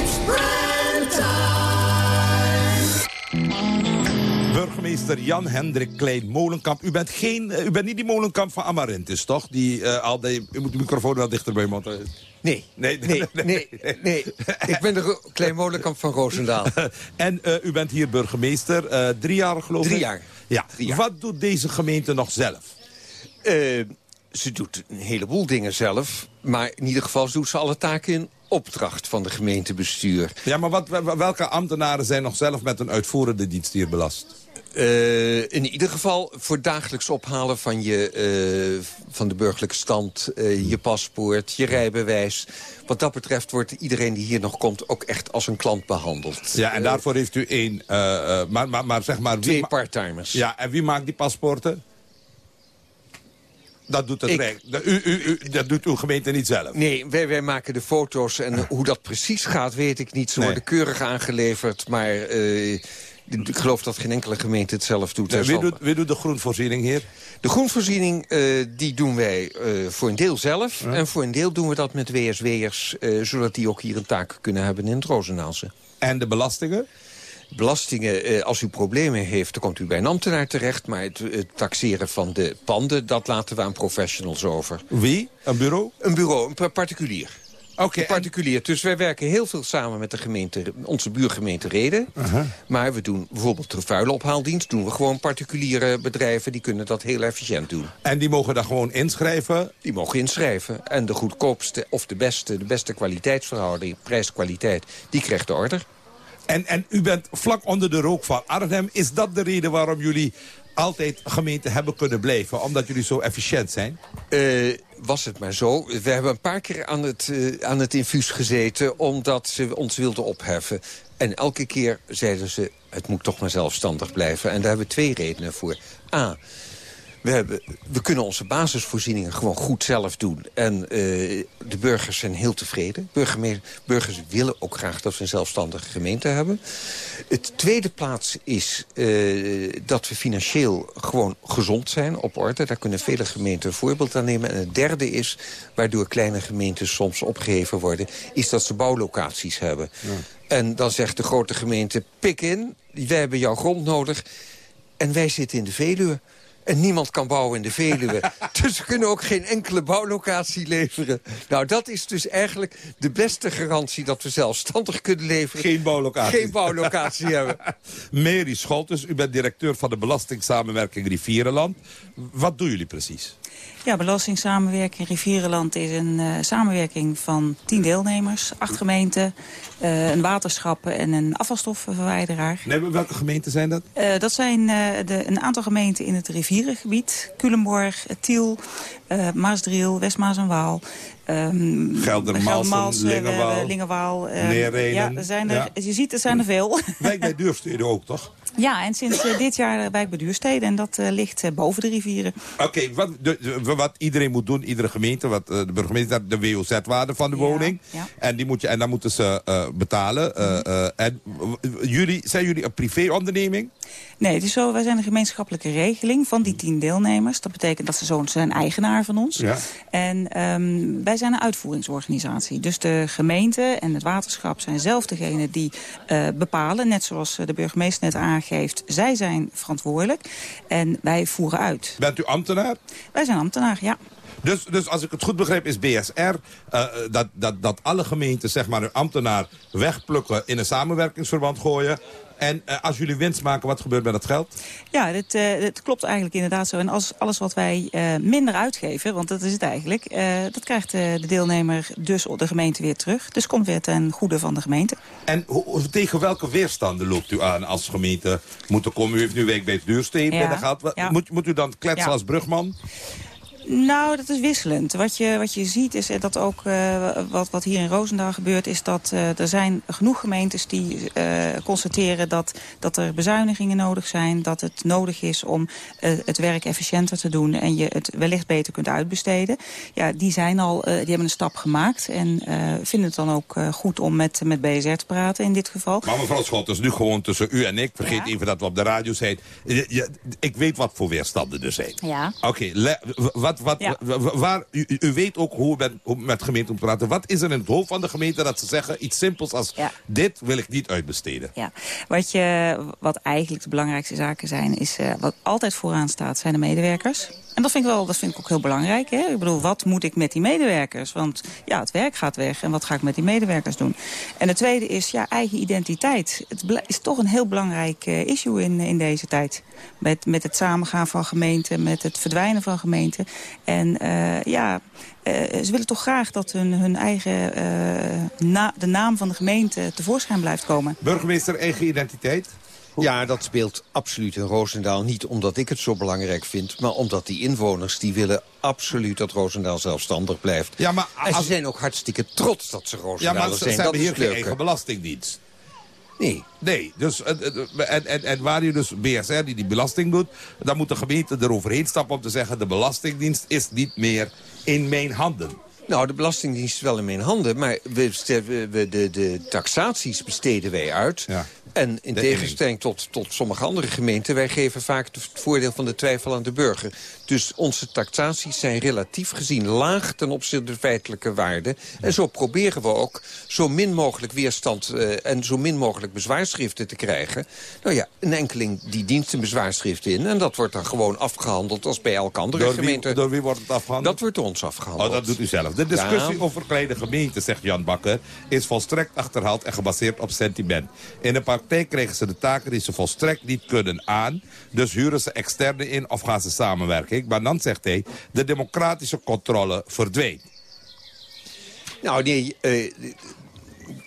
Burgemeester Jan Hendrik Klein Molenkamp. U bent, geen, eh, u bent niet die Molenkamp van Amarentis, toch? Die, eh, al die, u moet de microfoon wel dichter bij Nee, nee, nee, nee, nee. Ik ben de Klein Molenkamp van Roosendaal. en uh, u bent hier burgemeester, uh, drie jaar geloof drie ik? Jaar. Ja. Drie jaar. Wat doet deze gemeente nog zelf? Ze doet een heleboel dingen zelf. Maar in ieder geval doet ze alle taken in opdracht van de gemeentebestuur. Ja, maar wat, welke ambtenaren zijn nog zelf met een uitvoerende dienst hier belast? Uh, in ieder geval voor dagelijks ophalen van, je, uh, van de burgerlijke stand... Uh, je paspoort, je rijbewijs. Wat dat betreft wordt iedereen die hier nog komt... ook echt als een klant behandeld. Ja, en daarvoor heeft u één... maar, maar, maar zeg maar... Twee parttimers. Ja, en wie maakt die paspoorten? Dat doet, het. Dat, u, u, u, dat doet uw gemeente niet zelf? Nee, wij, wij maken de foto's. En hoe dat precies gaat, weet ik niet. Ze worden keurig aangeleverd, maar... Ik geloof dat geen enkele gemeente het zelf doet. Nee, wie, doet wie doet de groenvoorziening hier? De groenvoorziening uh, die doen wij uh, voor een deel zelf. Ja. En voor een deel doen we dat met WSW'ers... Uh, zodat die ook hier een taak kunnen hebben in het Rozenaalse. En de belastingen? belastingen, eh, als u problemen heeft, dan komt u bij een ambtenaar terecht. Maar het, het, taxeren van de panden, dat laten we aan professionals over. Wie? Een bureau? Een bureau, een particulier. Oké. Okay, particulier. En... Dus wij werken heel veel samen met de gemeente, onze buurgemeente Reden. Uh -huh. Maar we doen bijvoorbeeld de vuilophaaldienst. Doen we gewoon particuliere bedrijven. Die kunnen dat heel efficiënt doen. En die mogen daar gewoon inschrijven? Die mogen inschrijven. En de goedkoopste of de beste, de beste kwaliteitsverhouding, prijs-kwaliteit, die krijgt de order. En, en u bent vlak onder de rook van Arnhem. Is dat de reden waarom jullie altijd gemeente hebben kunnen blijven? Omdat jullie zo efficiënt zijn? Uh, was het maar zo. We hebben een paar keer aan het, uh, aan het infuus gezeten... omdat ze ons wilden opheffen. En elke keer zeiden ze, het moet toch maar zelfstandig blijven. En daar hebben we twee redenen voor. A, we, hebben, we kunnen onze basisvoorzieningen gewoon goed zelf doen. En uh, de burgers zijn heel tevreden. burgers willen ook graag dat we een zelfstandige gemeente hebben. Het tweede plaats is uh, dat we financieel gewoon gezond zijn, op orde. Daar kunnen vele gemeenten een voorbeeld aan nemen. En het derde is, waardoor kleine gemeentes soms opgeheven worden... is dat ze bouwlocaties hebben. Ja. En dan zegt de grote gemeente, pik in, wij hebben jouw grond nodig... en wij zitten in de Veluwe. En niemand kan bouwen in de Veluwe. dus we kunnen ook geen enkele bouwlocatie leveren. Nou, dat is dus eigenlijk de beste garantie dat we zelfstandig kunnen leveren. Geen bouwlocatie. Geen bouwlocatie hebben. Mary Scholtes, u bent directeur van de Belastingssamenwerking Rivierenland. Wat doen jullie precies? Ja, Belastingssamenwerking Rivierenland is een uh, samenwerking van tien deelnemers, acht gemeenten, uh, een waterschap en een afvalstoffenverwijderaar. Nee, welke gemeenten zijn dat? Uh, dat zijn de, een aantal gemeenten in het rivierengebied. Culemborg, Tiel, Maasdriel, Westmaas en Waal. Um, Geldermalsen, Lingewaal, ja, er zijn er, ja. Je ziet, er zijn er veel. Wijk bij Duurstede ook, toch? Ja, en sinds uh, dit jaar Wijk bij Duurstede. En dat uh, ligt boven de rivieren. Oké, okay, wat, wat iedereen moet doen, iedere gemeente, wat de burgemeester, de WOZ-waarde van de ja, woning. Ja. En, die moet je, en dan moeten ze betalen. Mm. en jullie, zijn jullie een privéonderneming? Nee, het is zo, wij zijn een gemeenschappelijke regeling van die tien deelnemers. Dat betekent dat ze zo zijn eigenaar van ons. Ja. En um, wij zijn een uitvoeringsorganisatie. Dus de gemeente en het waterschap zijn zelf degene die uh, bepalen. Net zoals de burgemeester net aangeeft, zij zijn verantwoordelijk. En wij voeren uit. Bent u ambtenaar? Wij zijn ambtenaar, ja. Dus, dus als ik het goed begrijp is BSR uh, dat, dat, dat alle gemeenten zeg maar, hun ambtenaar wegplukken in een samenwerkingsverband gooien. En uh, als jullie winst maken, wat gebeurt met dat geld? Ja, het, uh, het klopt eigenlijk inderdaad zo. En als alles wat wij uh, minder uitgeven, want dat is het eigenlijk... dat krijgt de deelnemer dus de gemeente weer terug. Dus komt weer ten goede van de gemeente. En tegen welke weerstanden loopt u aan als gemeente moeten komen? U heeft nu week bij het duursteden ja. gehad. Ja. Moet, moet u dan kletsen ja. als brugman? Nou, dat is wisselend. Wat je, wat je ziet is dat ook, uh, wat, wat hier in Roosendaal gebeurt... is dat uh, er zijn genoeg gemeentes die uh, constateren dat, dat er bezuinigingen nodig zijn. Dat het nodig is om het werk efficiënter te doen... en je het wellicht beter kunt uitbesteden. Ja, die, zijn al, die hebben een stap gemaakt. En vinden het dan ook goed om met, met BSR te praten in dit geval. Maar mevrouw Schot, dat is nu gewoon tussen u en ik. Vergeet ja? even dat we op de radio zijn. Ik weet wat voor weerstanden er zijn. Ja. Oké, okay, wat wat, ja. waar, u, u, weet ook hoe men met gemeenten moet praten. Wat is er in het hoofd van de gemeente dat ze zeggen iets simpels als... Ja. dit wil ik niet uitbesteden? Ja. Wat, je, wat eigenlijk de belangrijkste zaken zijn... is uh, wat altijd vooraan staat, zijn de medewerkers. En dat vind ik, wel, dat vind ik ook heel belangrijk. Hè? Ik bedoel, wat moet ik met die medewerkers? Want ja, het werk gaat weg. En wat ga ik met die medewerkers doen? En het tweede is ja, eigen identiteit. Het is toch een heel belangrijk uh, issue in, in deze tijd. Met, met het samengaan van gemeenten, met het verdwijnen van gemeenten. En uh, ja, uh, ze willen toch graag dat hun, hun eigen, na, de naam van de gemeente tevoorschijn blijft komen. Burgemeester, eigen identiteit? Ja, dat speelt absoluut in Roosendaal. Niet omdat ik het zo belangrijk vind... maar omdat die inwoners die willen absoluut dat Roosendaal zelfstandig blijft. Ja, maar En ze zijn ook hartstikke trots dat ze Ja, Roosendaal maar ze, zijn. ze hebben hier geen eigen belastingdienst. Nee. Nee, dus, eh, eh, en, en, en waar je dus BSR die die belasting doet... dan moet de gemeente eroverheen stappen om te zeggen... de belastingdienst is niet meer in mijn handen. Nou, de Belastingdienst is wel in mijn handen, maar we, we- de, de taxaties besteden wij uit. En in De tegenstelling tot, tot sommige andere gemeenten... wij geven vaak het voordeel van de twijfel aan de burger. Dus onze taxaties zijn relatief gezien laag... ten opzichte van de feitelijke waarde. En zo proberen we ook zo min mogelijk weerstand... eh, en zo min mogelijk bezwaarschriften te krijgen. Nou ja, een enkeling die dient een bezwaarschrift in... en dat wordt dan gewoon afgehandeld als bij elke andere Door wie, gemeente. door wie wordt het afgehandeld? Dat wordt door ons afgehandeld. Oh, dat doet u zelf. De discussie Ja. over kleine gemeenten, zegt Jan Bakker... is volstrekt achterhaald en gebaseerd op sentiment. In de praktijk krijgen ze de taken die ze volstrekt niet kunnen aan. Dus huren ze externe in of gaan ze samenwerken. Maar dan zegt hij, de democratische controle verdwijnt. Nou, nee, eh,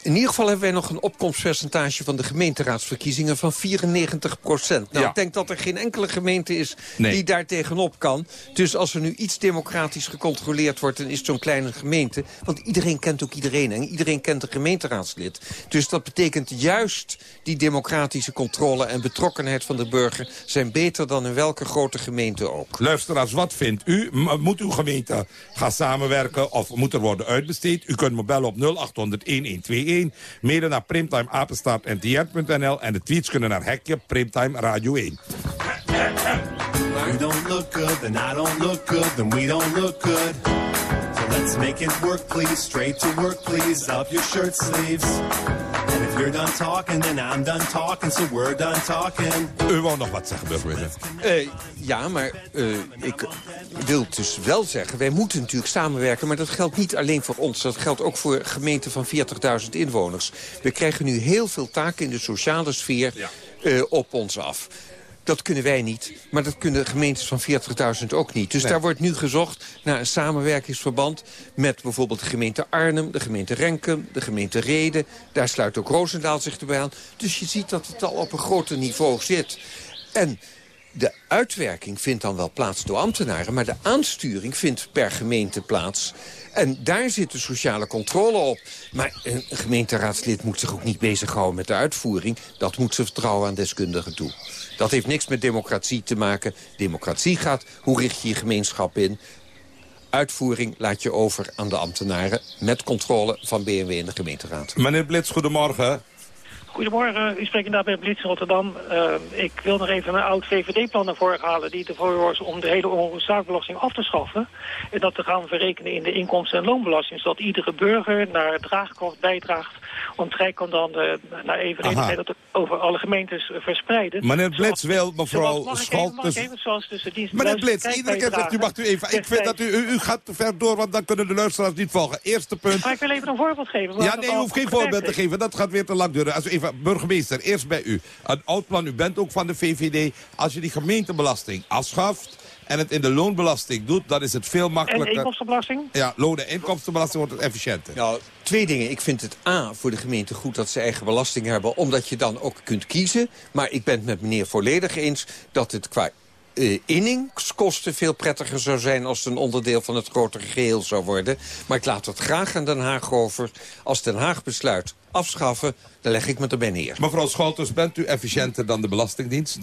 in ieder geval hebben wij nog een opkomstpercentage van de gemeenteraadsverkiezingen van 94 procent. Nou, Ja. ik denk dat er geen enkele gemeente is Nee. die daar tegenop kan. Dus als er nu iets democratisch gecontroleerd wordt, dan is het zo'n kleine gemeente. Want iedereen kent ook iedereen en iedereen kent een gemeenteraadslid. Dus dat betekent juist die democratische controle en betrokkenheid van de burger zijn beter dan in welke grote gemeente ook. Luisteraars, wat vindt u? Moet uw gemeente gaan samenwerken of moet er worden uitbesteed? U kunt me bellen op 0800-1121. Mede naar primtimeapenstaartntr.nl en de tweets kunnen naar hekje Primtime Radio 1. You don't look good, then I don't look good, then we don't look good. So let's make it work, please. Straight to work, please. Up your shirt sleeves. If you're done talking, then I'm done talking, so we're done talking. U wou nog wat zeggen, burgemeester? Eh, ja, maar eh, ik wil dus wel zeggen... wij moeten natuurlijk samenwerken, maar dat geldt niet alleen voor ons. Dat geldt ook voor gemeenten van 40.000 inwoners. We krijgen nu heel veel taken in de sociale sfeer eh, op ons af. Dat kunnen wij niet, maar dat kunnen gemeentes van 40.000 ook niet. Dus Nee. daar wordt nu gezocht naar een samenwerkingsverband... met bijvoorbeeld de gemeente Arnhem, de gemeente Renkum, de gemeente Reden. Daar sluit ook Roosendaal zich erbij aan. Dus je ziet dat het al op een groter niveau zit. En de uitwerking vindt dan wel plaats door ambtenaren... maar de aansturing vindt per gemeente plaats. En daar zit de sociale controle op. Maar een gemeenteraadslid moet zich ook niet bezighouden met de uitvoering. Dat moet ze vertrouwen aan deskundigen toe. Dat heeft niks met democratie te maken. Democratie gaat, hoe richt je je gemeenschap in? Uitvoering laat je over aan de ambtenaren... met controle van BMW en de gemeenteraad. Meneer Blits, goedemorgen. Goedemorgen, u spreekt inderdaad met Blitz Rotterdam. Eh, ik wil nog even een oud VVD-plan naar voren halen... die ervoor was om de hele onroerzaakbelasting af te schaffen... en dat te gaan verrekenen in de inkomsten- en loonbelasting... zodat iedere burger naar draagkracht bijdraagt... want Rijk kan dan eh, naar evenredigheid dat over alle gemeentes eh, verspreiden. Meneer Blits wil mevrouw Scholtes... Meneer Blits, iedere keer zegt u mag u even... Ik vind dat u, u, u gaat te ver door, want dan kunnen de luisteraars niet volgen. Eerste punt... Maar ik wil even een voorbeeld geven. Ja, nee, u hoeft geen voorbeeld te geven. Dat gaat weer te lang duren. Als u even, burgemeester, eerst bij u. Een oud plan, u bent ook van de VVD. Als je die gemeentebelasting afschaft en het in de loonbelasting doet... dan is het veel En de makkelijker. inkomstenbelasting? Ja, loon- en inkomstenbelasting wordt het efficiënter. Nou, twee dingen. Ik vind het A, voor de gemeente goed dat ze eigen belasting hebben... omdat je dan ook kunt kiezen. Maar ik ben het met meneer volledig eens dat het qua eh, inningskosten veel prettiger zou zijn... als het een onderdeel van het grotere geheel zou worden. Maar ik laat het graag aan Den Haag over. Als Den Haag besluit afschaffen, dan leg ik me erbij neer. Mevrouw Scholters, bent u efficiënter dan de Belastingdienst?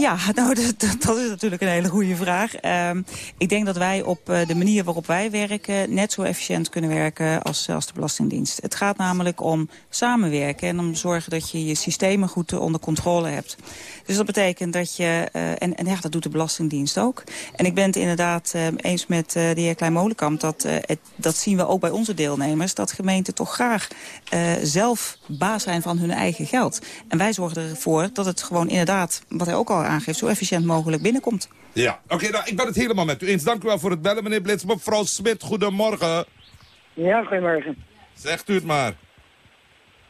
Ja, nou, dat, dat- is natuurlijk een hele goede vraag. Ehm, ik denk dat wij op eh, de manier waarop wij werken... net zo efficiënt kunnen werken als, als de Belastingdienst. Het gaat namelijk om samenwerken en om zorgen dat je je systemen goed eh, onder controle hebt. Dus dat betekent dat je... eh, en, en ja, dat doet de Belastingdienst ook. En ik ben het inderdaad eh, eens met eh, de heer Klein-Molenkamp... Dat, eh, dat zien we ook bij onze deelnemers... dat gemeenten toch graag eh, zelf baas zijn van hun eigen geld. En wij zorgen ervoor dat het gewoon inderdaad, wat hij ook al aangeeft... zo efficiënt mogelijk binnenkomt. Ja, oké, nou, ik ben het helemaal met u eens. Dank u wel voor het bellen, meneer Blits. Mevrouw Smit, goedemorgen. Ja, goedemorgen. Zegt u het maar.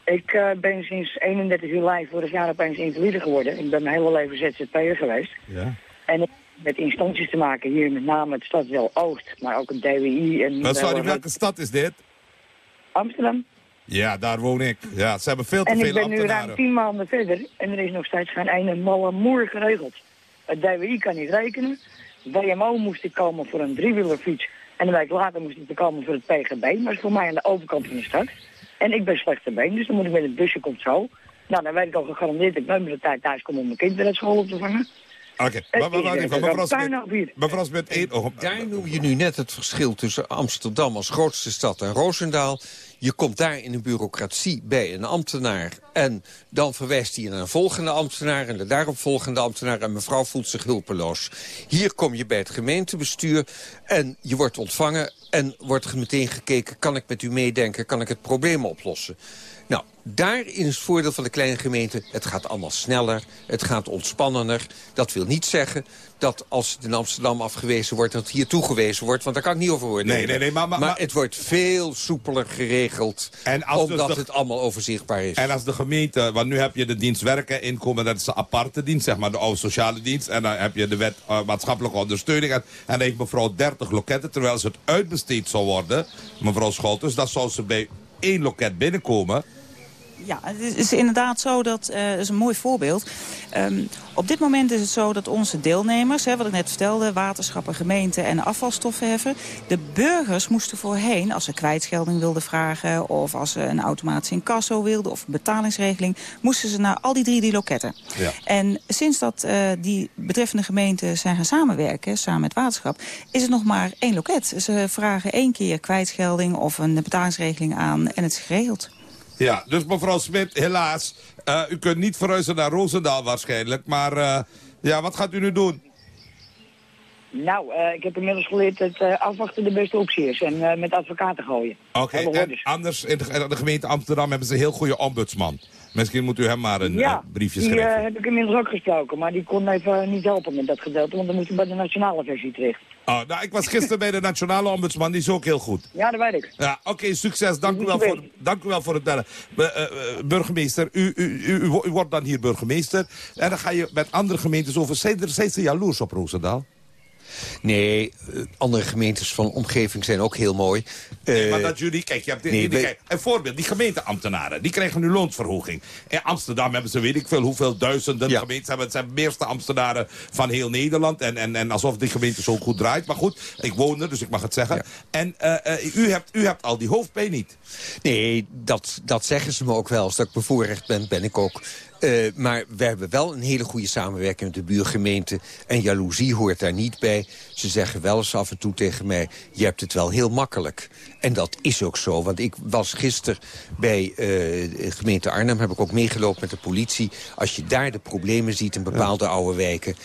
Ik eh, ben sinds 31 juli vorig jaar opeens invalide geworden. Ik ben mijn hele leven ZZP'er geweest. Ja. En ik heb met instanties te maken, hier met name het stadsdeel Oost, maar ook het DWI. En Wat sorry, welke stad is dit? Amsterdam. Ja, daar woon ik. Ja, ze hebben veel te En veel ik ben nu ambtenaren. ruim tien maanden verder en er is nog steeds geen ene malle moer geregeld. Het DWI kan niet rekenen. WMO moest ik komen voor een driewielerfiets. En een week later moest ik komen voor het PGB. Maar dat is voor mij aan de overkant van de stad. En ik ben slechte been, dus dan moet ik met het busje komt zo. Nou, dan weet ik al gegarandeerd dat ik nooit meer de tijd thuis kom om mijn kind weer uit school op te vangen. Oké, maar- een. Mevrouw Smit, één oog. Daar noem je nu net het verschil tussen Amsterdam als grootste stad en Roosendaal. Je komt daar in een bureaucratie bij een ambtenaar. En dan verwijst hij naar een volgende ambtenaar en de daaropvolgende ambtenaar. En mevrouw voelt zich hulpeloos. Hier kom je bij het gemeentebestuur en je wordt ontvangen. En wordt meteen gekeken, kan ik met u meedenken? Kan ik het probleem oplossen? Nou, daarin is het voordeel van de kleine gemeente. Het gaat allemaal sneller, het gaat ontspannender. Dat wil niet zeggen dat als het in Amsterdam afgewezen wordt... dat het hier toegewezen wordt, want daar kan ik niet over oordelen. Nee, nee, nee, maar- maar- maar- het wordt veel soepeler geregeld, dus omdat de- het allemaal overzichtbaar is. En als de gemeente, want nu heb je de dienst werken, inkomen, dat is een aparte dienst, zeg maar de oude sociale dienst. En dan heb je de wet eh, maatschappelijke ondersteuning. En, dan heeft mevrouw 30 loketten, terwijl ze het uitbesteed zou worden, mevrouw Scholters, dan zou ze bij één loket binnenkomen. Ja, het is inderdaad zo dat, eh dat is een mooi voorbeeld. Ehm, op dit moment is het zo dat onze deelnemers, hè, wat ik net vertelde, waterschappen, gemeenten en afvalstoffenheffer, de burgers moesten voorheen, als ze kwijtschelding wilden vragen of als ze een automatische incasso wilden of een betalingsregeling, moesten ze naar al die drie die loketten. Ja. En sinds dat eh, die betreffende gemeenten zijn gaan samenwerken, samen met waterschap, is het nog maar één loket. Ze vragen één keer kwijtschelding of een betalingsregeling aan en het is geregeld. Ja, dus mevrouw Smit, helaas, eh, u kunt niet verhuizen naar Roosendaal waarschijnlijk. Maar eh, ja, wat gaat u nu doen? Nou, eh, ik heb inmiddels geleerd dat afwachten de beste optie is. En met advocaten gooien. Oké, anders in de, in de gemeente Amsterdam hebben ze een heel goede ombudsman. Misschien moet u hem maar een ja, briefje die schrijven. eh, heb ik inmiddels ook gesproken. Maar die kon even niet helpen met dat gedeelte. Want dan moest je bij de nationale versie terecht. Oh, nou, ik was gisteren bij de nationale ombudsman, die is ook heel goed. Ja, dat weet ik. Ja, oké, succes. Dank u, wel voor, dank u wel voor het bellen. Be- eh, eh, burgemeester, u, u, u, u, u wordt dan hier burgemeester. En dan ga je met andere gemeentes over. Zijn, er, zijn ze jaloers op Roosendaal? Nee, eh, andere gemeentes van de omgeving zijn ook heel mooi. Nee, Eh, maar dat jullie, kijk, je hebt, nee, kijk, een voorbeeld, die gemeenteambtenaren, die krijgen nu loonsverhoging. In Amsterdam hebben ze weet ik veel hoeveel duizenden gemeentes hebben. Het zijn de meeste ambtenaren van heel Nederland. En, en, en alsof die gemeente zo goed draait. Maar goed, ik woon er, dus ik mag het zeggen. En eh, u, hebt, u hebt al die hoofdpijn niet. Nee, dat, dat zeggen ze me ook wel. Als dat ik bevoorrecht ben, ben ik ook. Eh, maar we hebben wel een hele goede samenwerking met de buurgemeente. En jaloezie hoort daar niet bij. Ze zeggen wel eens af en toe tegen mij... je hebt het wel heel makkelijk. En dat is ook zo. Want ik was gisteren bij eh, de gemeente Arnhem... heb ik ook meegelopen met de politie. Als je daar de problemen ziet in bepaalde oude wijken...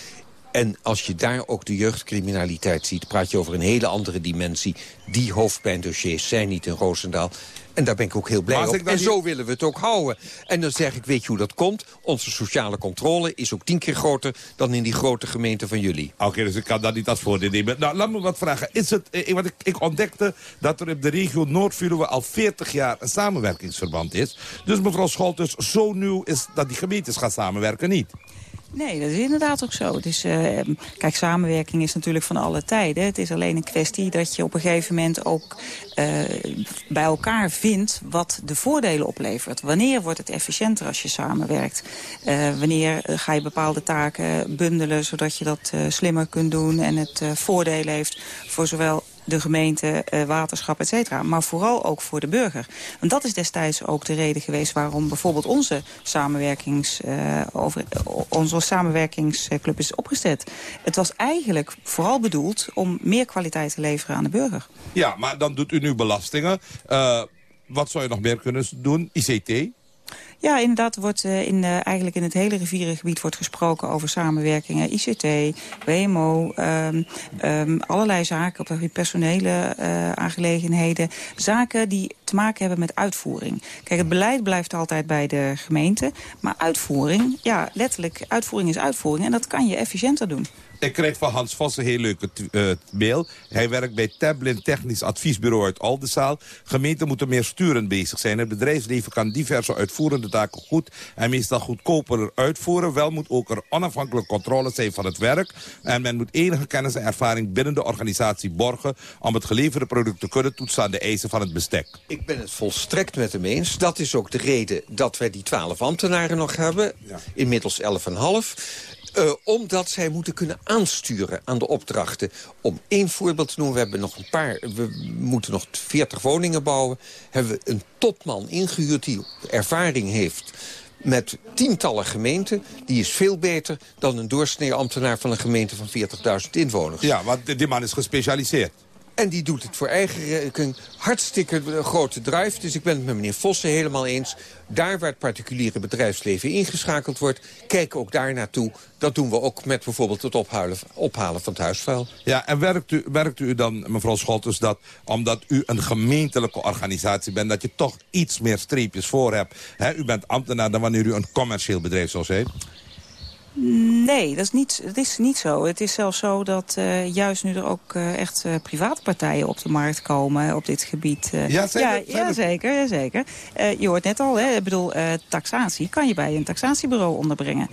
En als je daar ook de jeugdcriminaliteit ziet... praat je over een hele andere dimensie. Die hoofdpijndossiers zijn niet in Roosendaal. En daar ben ik ook heel blij op. En zo willen we het ook houden. En dan zeg ik, weet je hoe dat komt? Onze sociale controle is ook tien keer groter... dan in die grote gemeente van jullie. Oké, dus ik kan dat niet als voordeel nemen. Nou, laat me wat vragen. Is het, eh, want ik, ik ontdekte dat er in de regio Noord-Veluwe al 40 jaar een samenwerkingsverband is. Dus mevrouw Scholters, zo nieuw is dat die gemeentes gaan samenwerken niet. Nee, dat is inderdaad ook zo. Eh, kijk, samenwerking is natuurlijk van alle tijden. Het is alleen een kwestie dat je op een gegeven moment ook eh, bij elkaar vindt wat de voordelen oplevert. Wanneer wordt het efficiënter als je samenwerkt? Eh, wanneer ga je bepaalde taken bundelen zodat je dat slimmer kunt doen en het voordelen heeft voor zowel de gemeente, eh, waterschap, et cetera. Maar vooral ook voor de burger. Want dat is destijds ook de reden geweest waarom bijvoorbeeld onze, samenwerkings, eh, over, onze samenwerkingsclub is opgezet. Het was eigenlijk vooral bedoeld om meer kwaliteit te leveren aan de burger. Ja, maar dan doet u nu belastingen. Eh, wat zou je nog meer kunnen doen? ICT? Ja, inderdaad wordt eh, in, eigenlijk in het hele rivierengebied wordt gesproken over samenwerkingen. ICT, WMO, ehm, ehm, allerlei zaken op gebied personele eh, aangelegenheden. Zaken die te maken hebben met uitvoering. Kijk, het beleid blijft altijd bij de gemeente. Maar uitvoering, ja, letterlijk, uitvoering is uitvoering. En dat kan je efficiënter doen. Ik kreeg van Hans Vos een heel leuke uh, mail. Hij werkt bij Tablin Technisch Adviesbureau uit Oldenzaal. Gemeenten moeten meer sturend bezig zijn. Het bedrijfsleven kan diverse uitvoerende taken goed en meestal goedkoper uitvoeren. Wel moet ook er onafhankelijke controle zijn van het werk. En men moet enige kennis en ervaring binnen de organisatie borgen... om het geleverde product te kunnen toetsen aan de eisen van het bestek. Ik ben het volstrekt met hem eens. Dat is ook de reden dat wij die twaalf ambtenaren nog hebben. Inmiddels elf en half. Uh, omdat zij moeten kunnen aansturen aan de opdrachten. Om één voorbeeld te noemen, we hebben nog een paar... we moeten nog 40 woningen bouwen. Hebben we een topman ingehuurd die ervaring heeft met tientallen gemeenten... die is veel beter dan een doorsnee ambtenaar van een gemeente van 40.000 inwoners. Ja, want die man is gespecialiseerd. En die doet het voor eigen rekening. Hartstikke grote drive. Dus ik ben het met meneer Vossen helemaal eens. Daar waar het particuliere bedrijfsleven ingeschakeld wordt... kijken ook daar naartoe. Dat doen we ook met bijvoorbeeld het ophalen, van het huisvuil. Ja, en werkt u, werkt u dan, mevrouw Scholtes, dat omdat u een gemeentelijke organisatie bent... dat je toch iets meer streepjes voor hebt? u bent ambtenaar dan wanneer u een commercieel bedrijf zou zijn? Nee, dat is niet, dat is niet zo. Het is zelfs zo dat uh, juist nu er ook uh, echt uh, private partijen op de markt komen op dit gebied. ja, zeker. Ja, ja, zeker. Ja, zeker. je hoort net al, hè, ik bedoel, taxatie kan je bij een taxatiebureau onderbrengen.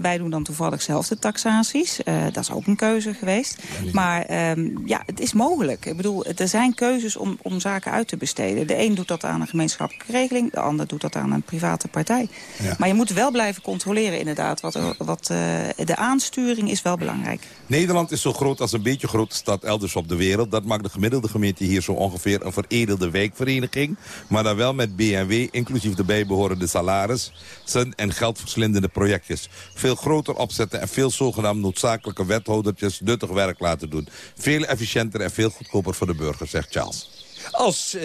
wij doen dan toevallig zelf de taxaties. dat is ook een keuze geweest. Maar um, ja, het is mogelijk. Ik bedoel, er zijn keuzes om, om zaken uit te besteden. De een doet dat aan een gemeenschappelijke regeling, de ander doet dat aan een private partij. Ja. Maar je moet wel blijven controleren inderdaad wat, wat, uh, de aansturing is wel belangrijk. Nederland is zo groot als een beetje grote stad elders op de wereld. Dat maakt de gemiddelde gemeente hier zo ongeveer een veredelde wijkvereniging. Maar dan wel met BMW, inclusief de bijbehorende salarissen en geldverslindende projectjes. Veel groter opzetten en veel zogenaamd noodzakelijke wethoudertjes nuttig werk laten doen. Veel efficiënter en veel goedkoper voor de burger, zegt Charles. Als uh,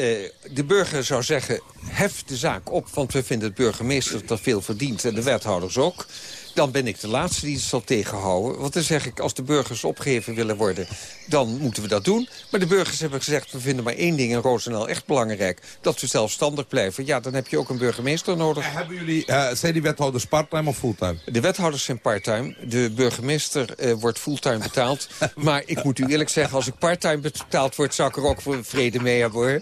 de burger zou zeggen, hef de zaak op... want we vinden het burgemeester dat veel verdient en de wethouders ook dan ben ik de laatste die het zal tegenhouden. Want dan zeg ik, als de burgers opgeheven willen worden, dan moeten we dat doen. Maar de burgers hebben gezegd, we vinden maar één ding in Roosendaal echt belangrijk. Dat we zelfstandig blijven. Ja, dan heb je ook een burgemeester nodig. Hebben jullie, uh, zijn die wethouders parttime of fulltime? De wethouders zijn parttime. De burgemeester uh, wordt fulltime betaald. maar ik moet u eerlijk zeggen, als ik parttime betaald word, zou ik er ook voor vrede mee hebben hoor.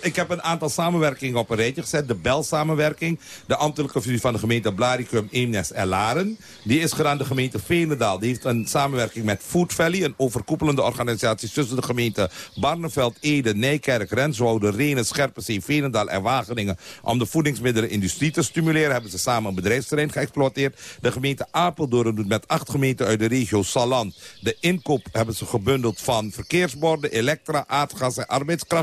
Ik heb een aantal samenwerkingen op een rijtje gezet. De Bel-samenwerking. De ambtelijke fusie van de gemeente Blaricum, Eemnes en Laren. Die is gedaan de gemeente Veenendaal. Die heeft een samenwerking met Food Valley. Een overkoepelende organisatie tussen de gemeenten Barneveld, Ede, Nijkerk, Renswoude, Renen, Scherpenzee, Veenendaal en Wageningen. Om de voedingsmiddelenindustrie te stimuleren hebben ze samen een bedrijfsterrein geëxploiteerd. De gemeente Apeldoorn doet met acht gemeenten uit de regio Saland. De inkoop hebben ze gebundeld van verkeersborden, elektra, aardgas en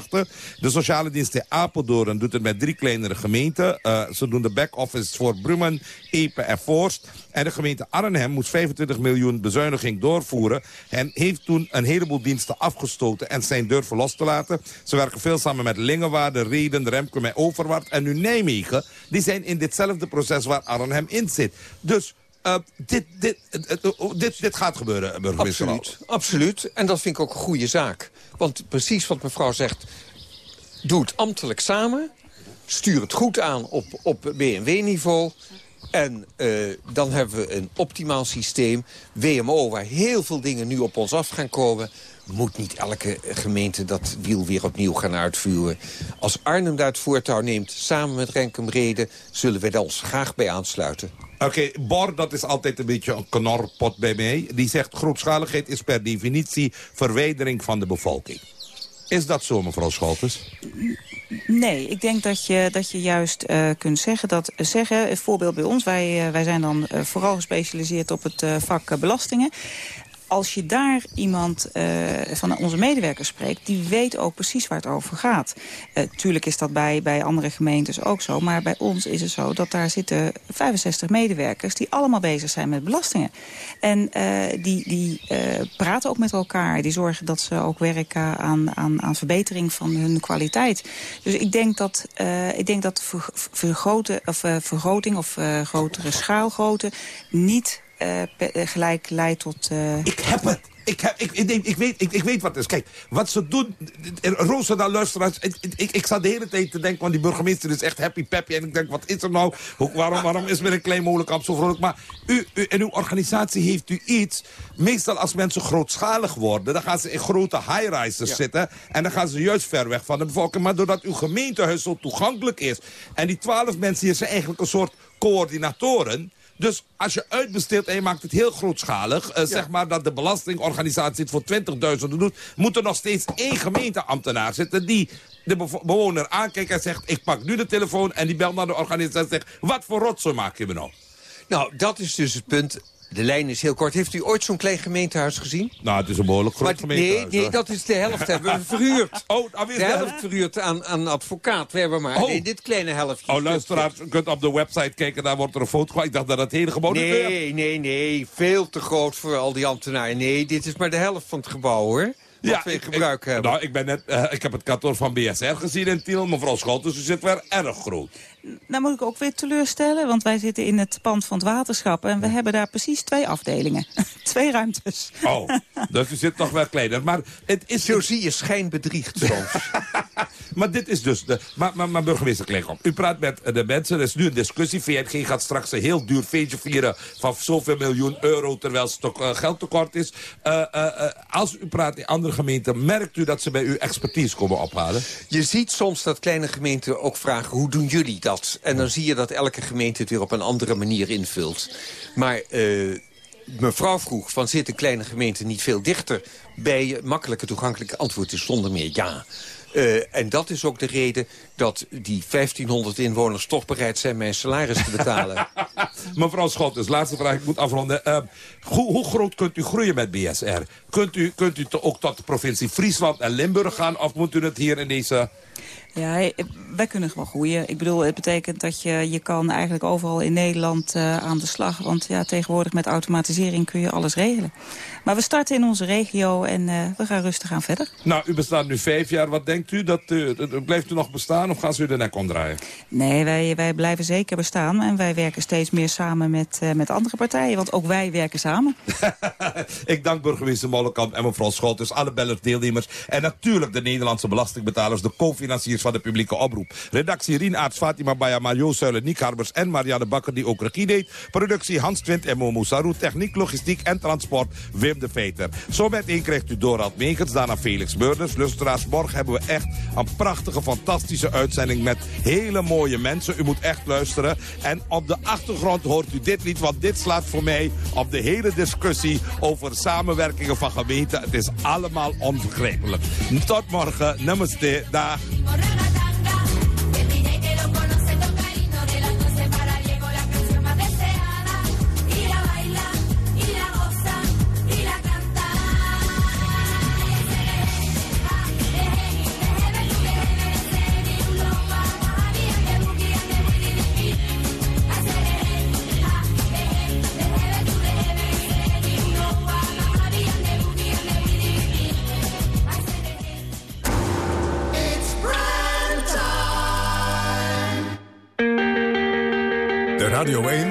De sociale dienst in Apeldoorn doet het met drie kleinere gemeenten. Uh, ze doen de back-office voor Brummen, Epe en Forst. En de gemeente Arnhem moest 25 miljoen bezuiniging doorvoeren. En heeft toen een heleboel diensten afgestoten en zijn durven los te laten. Ze werken veel samen met Lingewaarde, Reden, Remke en Overwart. En nu Nijmegen, die zijn in ditzelfde proces waar Arnhem in zit. Dus uh, dit, dit, uh, dit, dit gaat gebeuren, burgemeester. Absoluut, absoluut. En dat vind ik ook een goede zaak. Want precies wat mevrouw zegt, doe het ambtelijk samen. Stuur het goed aan op, op BMW-niveau. En uh, dan hebben we een optimaal systeem. WMO, waar heel veel dingen nu op ons af gaan komen... moet niet elke gemeente dat wiel weer opnieuw gaan uitvuren. Als Arnhem daar het voortouw neemt, samen met Renkum Reden... zullen we daar ons graag bij aansluiten. Oké, Bor, dat is altijd een beetje een knorpot bij mij. Die zegt, grootschaligheid is per definitie verwijdering van de bevolking. Is dat zo, mevrouw Scholtes? Nee, ik denk dat je, dat je juist uh, kunt zeggen dat... Zeggen, voorbeeld bij ons, wij, uh, wij zijn dan uh, vooral gespecialiseerd op het vak belastingen als je daar iemand uh, van onze medewerkers spreekt... die weet ook precies waar het over gaat. Uh, tuurlijk is dat bij, bij andere gemeentes ook zo. Maar bij ons is het zo dat daar zitten 65 medewerkers... die allemaal bezig zijn met belastingen. En uh, die, die praten ook met elkaar. Die zorgen dat ze ook werken aan, aan, aan verbetering van hun kwaliteit. Dus ik denk dat, ik denk dat ver, vergroten, of, vergroting of grotere schaalgrootte... niet eh, eh, gelijk leidt tot... eh, Ik heb het. Ik, heb, ik, ik, ik, weet, ik, ik weet wat het is. Kijk, wat ze doen... Roosendaal luisteraars... Ik, ik, ik zat de hele tijd te denken... want die burgemeester is echt happy peppy. En ik denk, wat is er nou? Hoe, waarom, waarom is met een klein molenkamp zo vrolijk? Maar u, u, in uw organisatie heeft u iets... Meestal als mensen grootschalig worden... dan gaan ze in grote high-rises zitten... en dan gaan ze juist ver weg van de bevolking. Maar doordat uw gemeentehuis zo toegankelijk is... en die twaalf mensen hier zijn eigenlijk een soort coördinatoren... Dus als je uitbesteedt en je maakt het heel grootschalig... eh, zeg maar dat de belastingorganisatie het voor 20.000 doet... moet er nog steeds één gemeenteambtenaar zitten... die de bewoner aankijkt en zegt... ik pak nu de telefoon en die belt naar de organisatie en zegt... wat voor rotzooi maak je me nou? Nou, dat is dus het punt. De lijn is heel kort. Heeft u ooit zo'n klein gemeentehuis gezien? Nou, het is een behoorlijk groot Maar nee, gemeentehuis. nee, hoor. dat is de helft hebben we verhuurd. Oh, alweer de de helft verhuurd aan, aan advocaat. We hebben maar Oh. nee, dit kleine helftje. Oh, luisteraars, u kunt op de website kijken, daar wordt er een foto. Ik dacht dat het hele gebouw... Nee, nee, nee. Veel te groot voor al die ambtenaren. Nee, dit is maar de helft van het gebouw, hoor. Wat we in gebruik hebben. Nou, ik, ben net, eh, ik heb het kantoor van BSR gezien in Tiel. Mevrouw Scholtes, u zit weer erg groot. Nou moet ik ook weer teleurstellen, want wij zitten in het pand van het waterschap... en we hebben daar precies twee afdelingen. twee ruimtes. Oh, dus u zit toch wel kleiner. Maar het is... Zo zie je schijnbedriegt soms. maar dit is dus... De, maar, maar, maar burgemeester Klinkom, u praat met de mensen. Er is nu een discussie. VNG gaat straks een heel duur feestje vieren... van zoveel miljoen euro, terwijl het toch, eh, geld tekort is. Eh, eh, eh, als u praat in andere gemeenten... merkt u dat ze bij u expertise komen ophalen? Je ziet soms dat kleine gemeenten ook vragen... hoe doen jullie dat? En dan zie je dat elke gemeente het weer op een andere manier invult. Maar eh, mevrouw vroeg, van zitten kleine gemeenten niet veel dichter... bij je makkelijke toegankelijke antwoord is zonder meer ja. Eh, en dat is ook de reden dat die 1500 inwoners toch bereid zijn mijn salaris te betalen. Mevrouw Schotters, laatste vraag, ik moet afronden. Eh, hoe, hoe groot kunt u groeien met BSR? Kunt u, kunt u ook tot de provincie Friesland en Limburg gaan... of moet u het hier in deze... Ja, wij kunnen gewoon groeien. Ik bedoel, het betekent dat je, je kan eigenlijk overal in Nederland eh, aan de slag. Want ja, tegenwoordig met automatisering kun je alles regelen. Maar we starten in onze regio en eh, we gaan rustig aan verder. Nou, u bestaat nu vijf jaar. Wat denkt u? Dat, dat- blijft u nog bestaan of gaan ze u de nek omdraaien? Nee, wij, wij blijven zeker bestaan. En wij werken steeds meer samen met, met andere partijen. Want ook wij werken samen. Ik dank burgemeester Mollenkamp en mevrouw Scholters, alle bellers, deelnemers... en natuurlijk de Nederlandse belastingbetalers, de co-financiers van de publieke oproep. Redactie Rien Fatima Baya, Mario Zuilen, Niek Harbers en Marianne Bakker, die ook regie deed. Productie Hans Twint en Momo Sarou, techniek, logistiek en transport Wim de Veter. Zo meteen krijgt u Dorald Megens, daarna Felix Meurders. Lustra's, morgen hebben we echt een prachtige, fantastische uitzending met hele mooie mensen. U moet echt luisteren. En op de achtergrond hoort u dit lied, want dit slaat voor mij op de hele discussie over samenwerkingen van gemeenten. Het is allemaal onbegrijpelijk. Tot morgen. Namaste. Dag.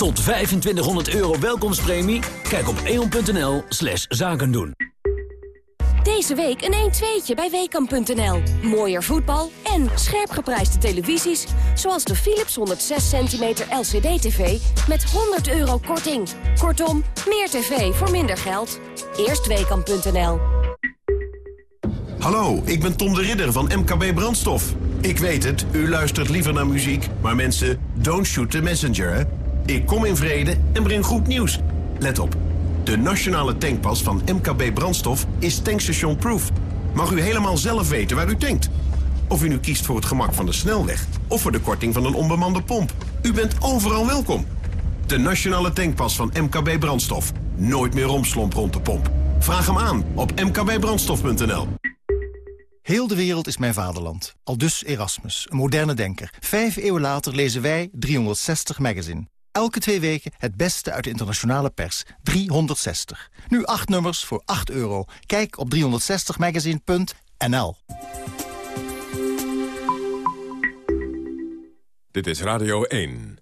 Tot 2500 euro welkomstpremie? Kijk op eon.nl slash zakendoen. Deze week een 1-2'tje bij Weekamp.nl. Mooier voetbal en scherp geprijsde televisies... zoals de Philips 106 cm LCD-TV met 100 euro korting. Kortom, meer tv voor minder geld. Eerst Weekamp.nl. Hallo, ik ben Tom de Ridder van MKB Brandstof. Ik weet het, u luistert liever naar muziek, maar mensen, don't shoot the messenger, hè? Ik kom in vrede en breng goed nieuws. Let op, de nationale tankpas van MKB Brandstof is tankstation proof. Mag u helemaal zelf weten waar u tankt. Of u nu kiest voor het gemak van de snelweg of voor de korting van een onbemande pomp. U bent overal welkom. De nationale tankpas van MKB Brandstof. Nooit meer romslomp rond de pomp. Vraag hem aan op mkbbrandstof.nl. Heel de wereld is mijn vaderland. Al dus Erasmus, een moderne denker. Vijf eeuwen later lezen wij 360 Magazine. Elke twee weken het beste uit de internationale pers. 360. Nu acht nummers voor 8 euro. Kijk op 360magazine.nl Dit is Radio 1.